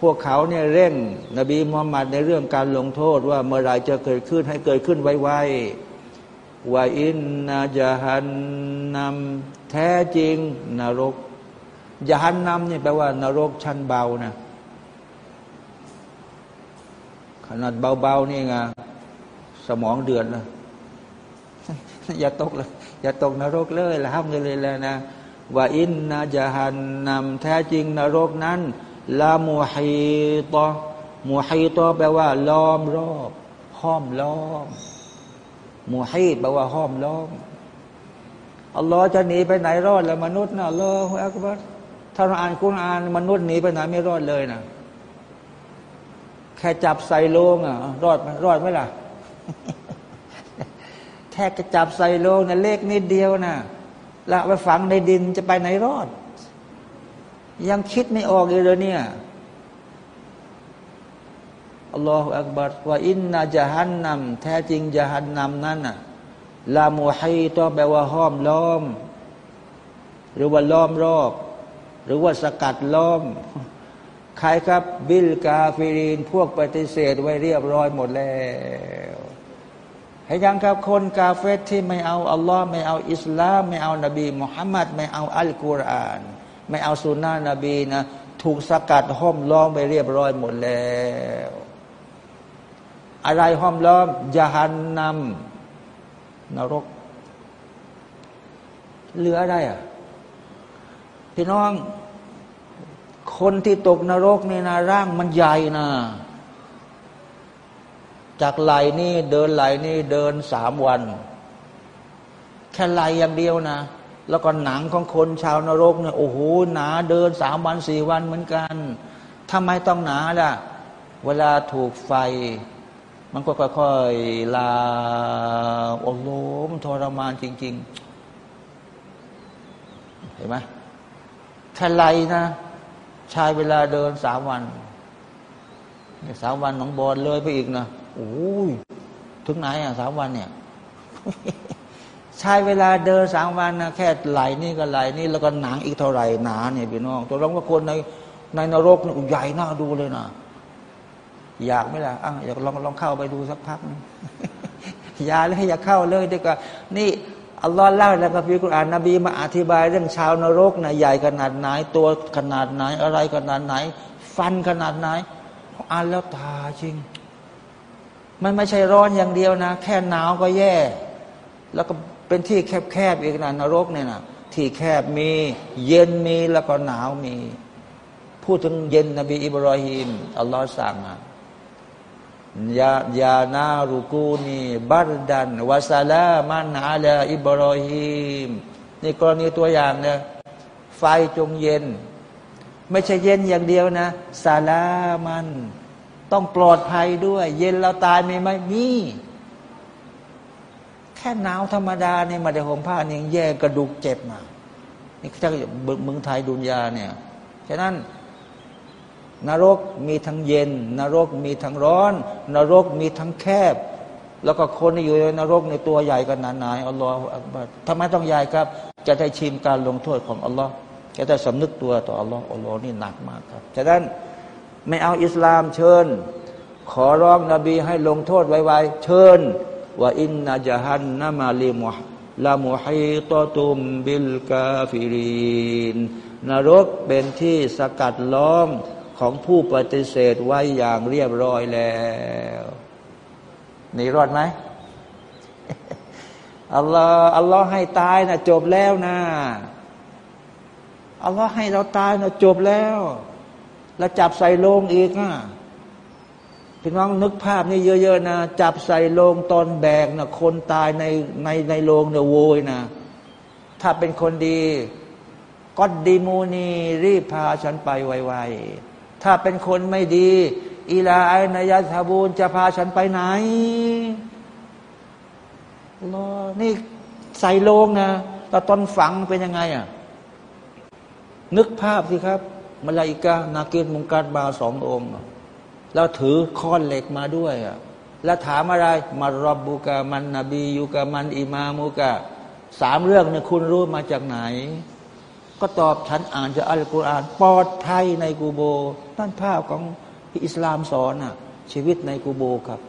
พวกเขาเนี่ยเร่ง นบีมุฮัมมัดในเรื่องการลงโทษว่าเมื่อไรจะเกิดขึ้นให้เกิดขึ้นไวๆว่าอินนาจฮันนำแท้จริงนรกยาหันนำนี่แปลว่านรกชั้นเบานะข นาดเบาๆนี่ไงสมองเดือดนะอย่าตกเลยอย่าตกนรกเลยละห้ามเลยเลยนะว่าอินนาจฮันนำแท้จริงนรกนั้นลามูฮีตอมูฮีตอแปลว่า ล้อมรอบห้อมล้อมมูฮีแปลว่าห้อมล้อมอัลลอฮ์จะหนีไปไหนรอดแล้วมนุษย์นะอัลลอฮฺอักบัรถ้าเราอ่านกุณอ่านมนุษย์หนีไปไหนไม่รอดเลยนะ ค่จับใส่โลงอะรอดรอดไหมล่ะ แค่จับใส่โลงนะเล็กนิดเดียวนะละไปฝังในดินจะไปไหนรอด ยังคิดไม่ออกเลยเนี่ยอัลลอฮฺอักบัรว่าอินนาจะฮันนำแท้จริงจะฮันนำนั้นน่ะลามูฮีต้องแปลว่าห้อมล้อม หรือว่าล้อมรอบ หรือว่าสกัดล้อม ใครครับบิลกาฟิรินพวกปฏิเสธไว้เรียบร้อยหมดแล้วให้ยังครับคนกาเฟตที่ไม่เอาอัลลอฮ์ไม่เอาอิสลาม ไม่เอานบีมุฮัมมัดไม่เอาอัลกุรอาน ไม่เอาสุนนะนบีนะถูกสกัดห้อมล้อมไปเรียบร้อยหมดแล้ว อะไรห้อมล้อมยาหันนำนรก เหลืออะไรอะ พี่น้อง คนที่ตกนรกนี่นะร่างมันใหญ่นะ จากไหลนี่เดินไหลนี่เดินสามวัน แค่ไหลอย่างเดียวนะ แล้วก็หนังของคนชาวนรกเนี่ยโอ้โหหนาเดินสามวันสี่วันเหมือนกันทำไมต้องหนาล่ะ เวลาถูกไฟ มันก็ค่อยๆลาโอ้โหมันทรมานจริง ๆ เห็นไหมแค่ไรนะ ชายเวลาเดินสามวันสามวันหนองบอลเลยไปอีกนะโอ้ยถึงไหนอะสามวันเนี่ย ใช้เวลาเดินสามวันนะแค่ไหลนี่ก็ไหลนี่แล้วก็หนังอีกเท่าไหร่หนาเนี่ยพี่น้องตัวร้องว่าคนในในนรกนี่ใหญ่น่าดูเลยนะอยากไหมล่ะอะอยากลองลองเข้าไปดูสักพัก อย่าเลยอยาเข้าเลยดีกว่านี่ อัลลอฮ์เล่าแล้วกับพี่กุรอานนบีมาอธิบายเรื่องชาวนรกนะใหญ่ขนาดไหนตัวขนาดไหนอะไรขนาดไหน ฟันขนาดไหนอ่านแล้วตาจริง มันไม่ใช่ร้อนอย่างเดียวนะ แค่หนาวก็แย่ แล้วก็เป็นที่แคบๆอีกนะนรกเนี่ยนะที่แคบมี เย็นมีแล้วก็หนาวมี พูดถึงเย็นนบีอิบรอฮิมอัลลอฮ์สั่งอะ ยายานารุกูนีบารดันวาซาลามันอาลาอิบรอฮิมนี่กรณีตัวอย่างเนี่ยไฟจงเย็น ไม่ใช่เย็นอย่างเดียวนะซาลามัน ต้องปลอดภัยด้วย เย็นเราตายไม่ไม่มีแค่หนาวธรรมดาเนี่ยมาได้ห่มผ้าเนี่ยแย่กระดูกเจ็บมานี่ถ้าเมืองไทยดุนยาเนี่ยฉะนั้น นรกมีทั้งเย็น นรกมีทั้งร้อน นรกมีทั้งแคบ แล้วก็คนที่อยู่ในนรกในตัวใหญ่กันหนาหนาอัลลอฮฺทำไมต้องใหญ่ครับ จะได้ชิมการลงโทษของอัลลอฮ์แค่แต่สำนึกตัวต่ออัลลอฮ์อัลลอฮ์นี่หนักมากครับฉะนั้นไม่เอาอิสลามเชิญ ขอร้องนบีให้ลงโทษไวๆเชิญ وإن جهنم لمحيطة بالكافرين นรกเป็นที่สกัดล้อม ของผู้ปฏิเสธไว้อย่างเรียบร้อยแล้วนี่รอดไหมอัลลอฮ์อัลลอฮ์ให้ตายนะจบแล้วนะอัลลอฮ์ให้เราตายนะจบแล้ว แล้วจับใส่โลงอีกอะพี่น้องนึกภาพนี่เยอะๆนะจับใส่โลงตอนแบกนะคนตายในในในโลงเนี่ยโวยนะ ถ้าเป็นคนดีก็ดีมูนีรีบพาฉันไปไวๆ ถ้าเป็นคนไม่ดี อีลาไอนายาทาบูลจะพาฉันไปไหนรอนี่ใส่โลงนะแต่ตอนฝังเป็นยังไงอะ นึกภาพสิครับมาลาอิกานาเกตมุงการบาสององค์ แล้วถือค้อนเหล็กมาด้วยอะแล้วถามอะไรมารอบบุกามันนบียุกามันอิมามุกาสามเรื่องเนี่ยคุณรู้มาจากไหน ก็ตอบฉันอ่านจากอัลกุรอานปลอดภัยในกูโบนั่นภาพของที่อิสลามสอนอ่ะ ชีวิตในกูโบครับ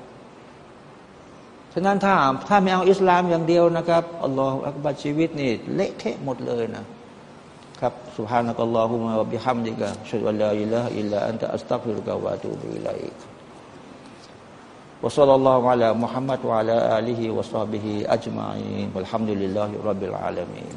ฉะนั้นถ้าถ้าไม่เอาอิสลามอย่างเดียวนะครับอัลลอฮฺอักบัรชีวิตนี่เละเทะหมดเลยนะครับ سبحانك اللهم وبحمدك أشهد أن لا إله إلا أنت أستغفرك وأتوب إليك وصلى الله على محمد وعلى آله وصحبه أجمعين والحمد لله رب العالمين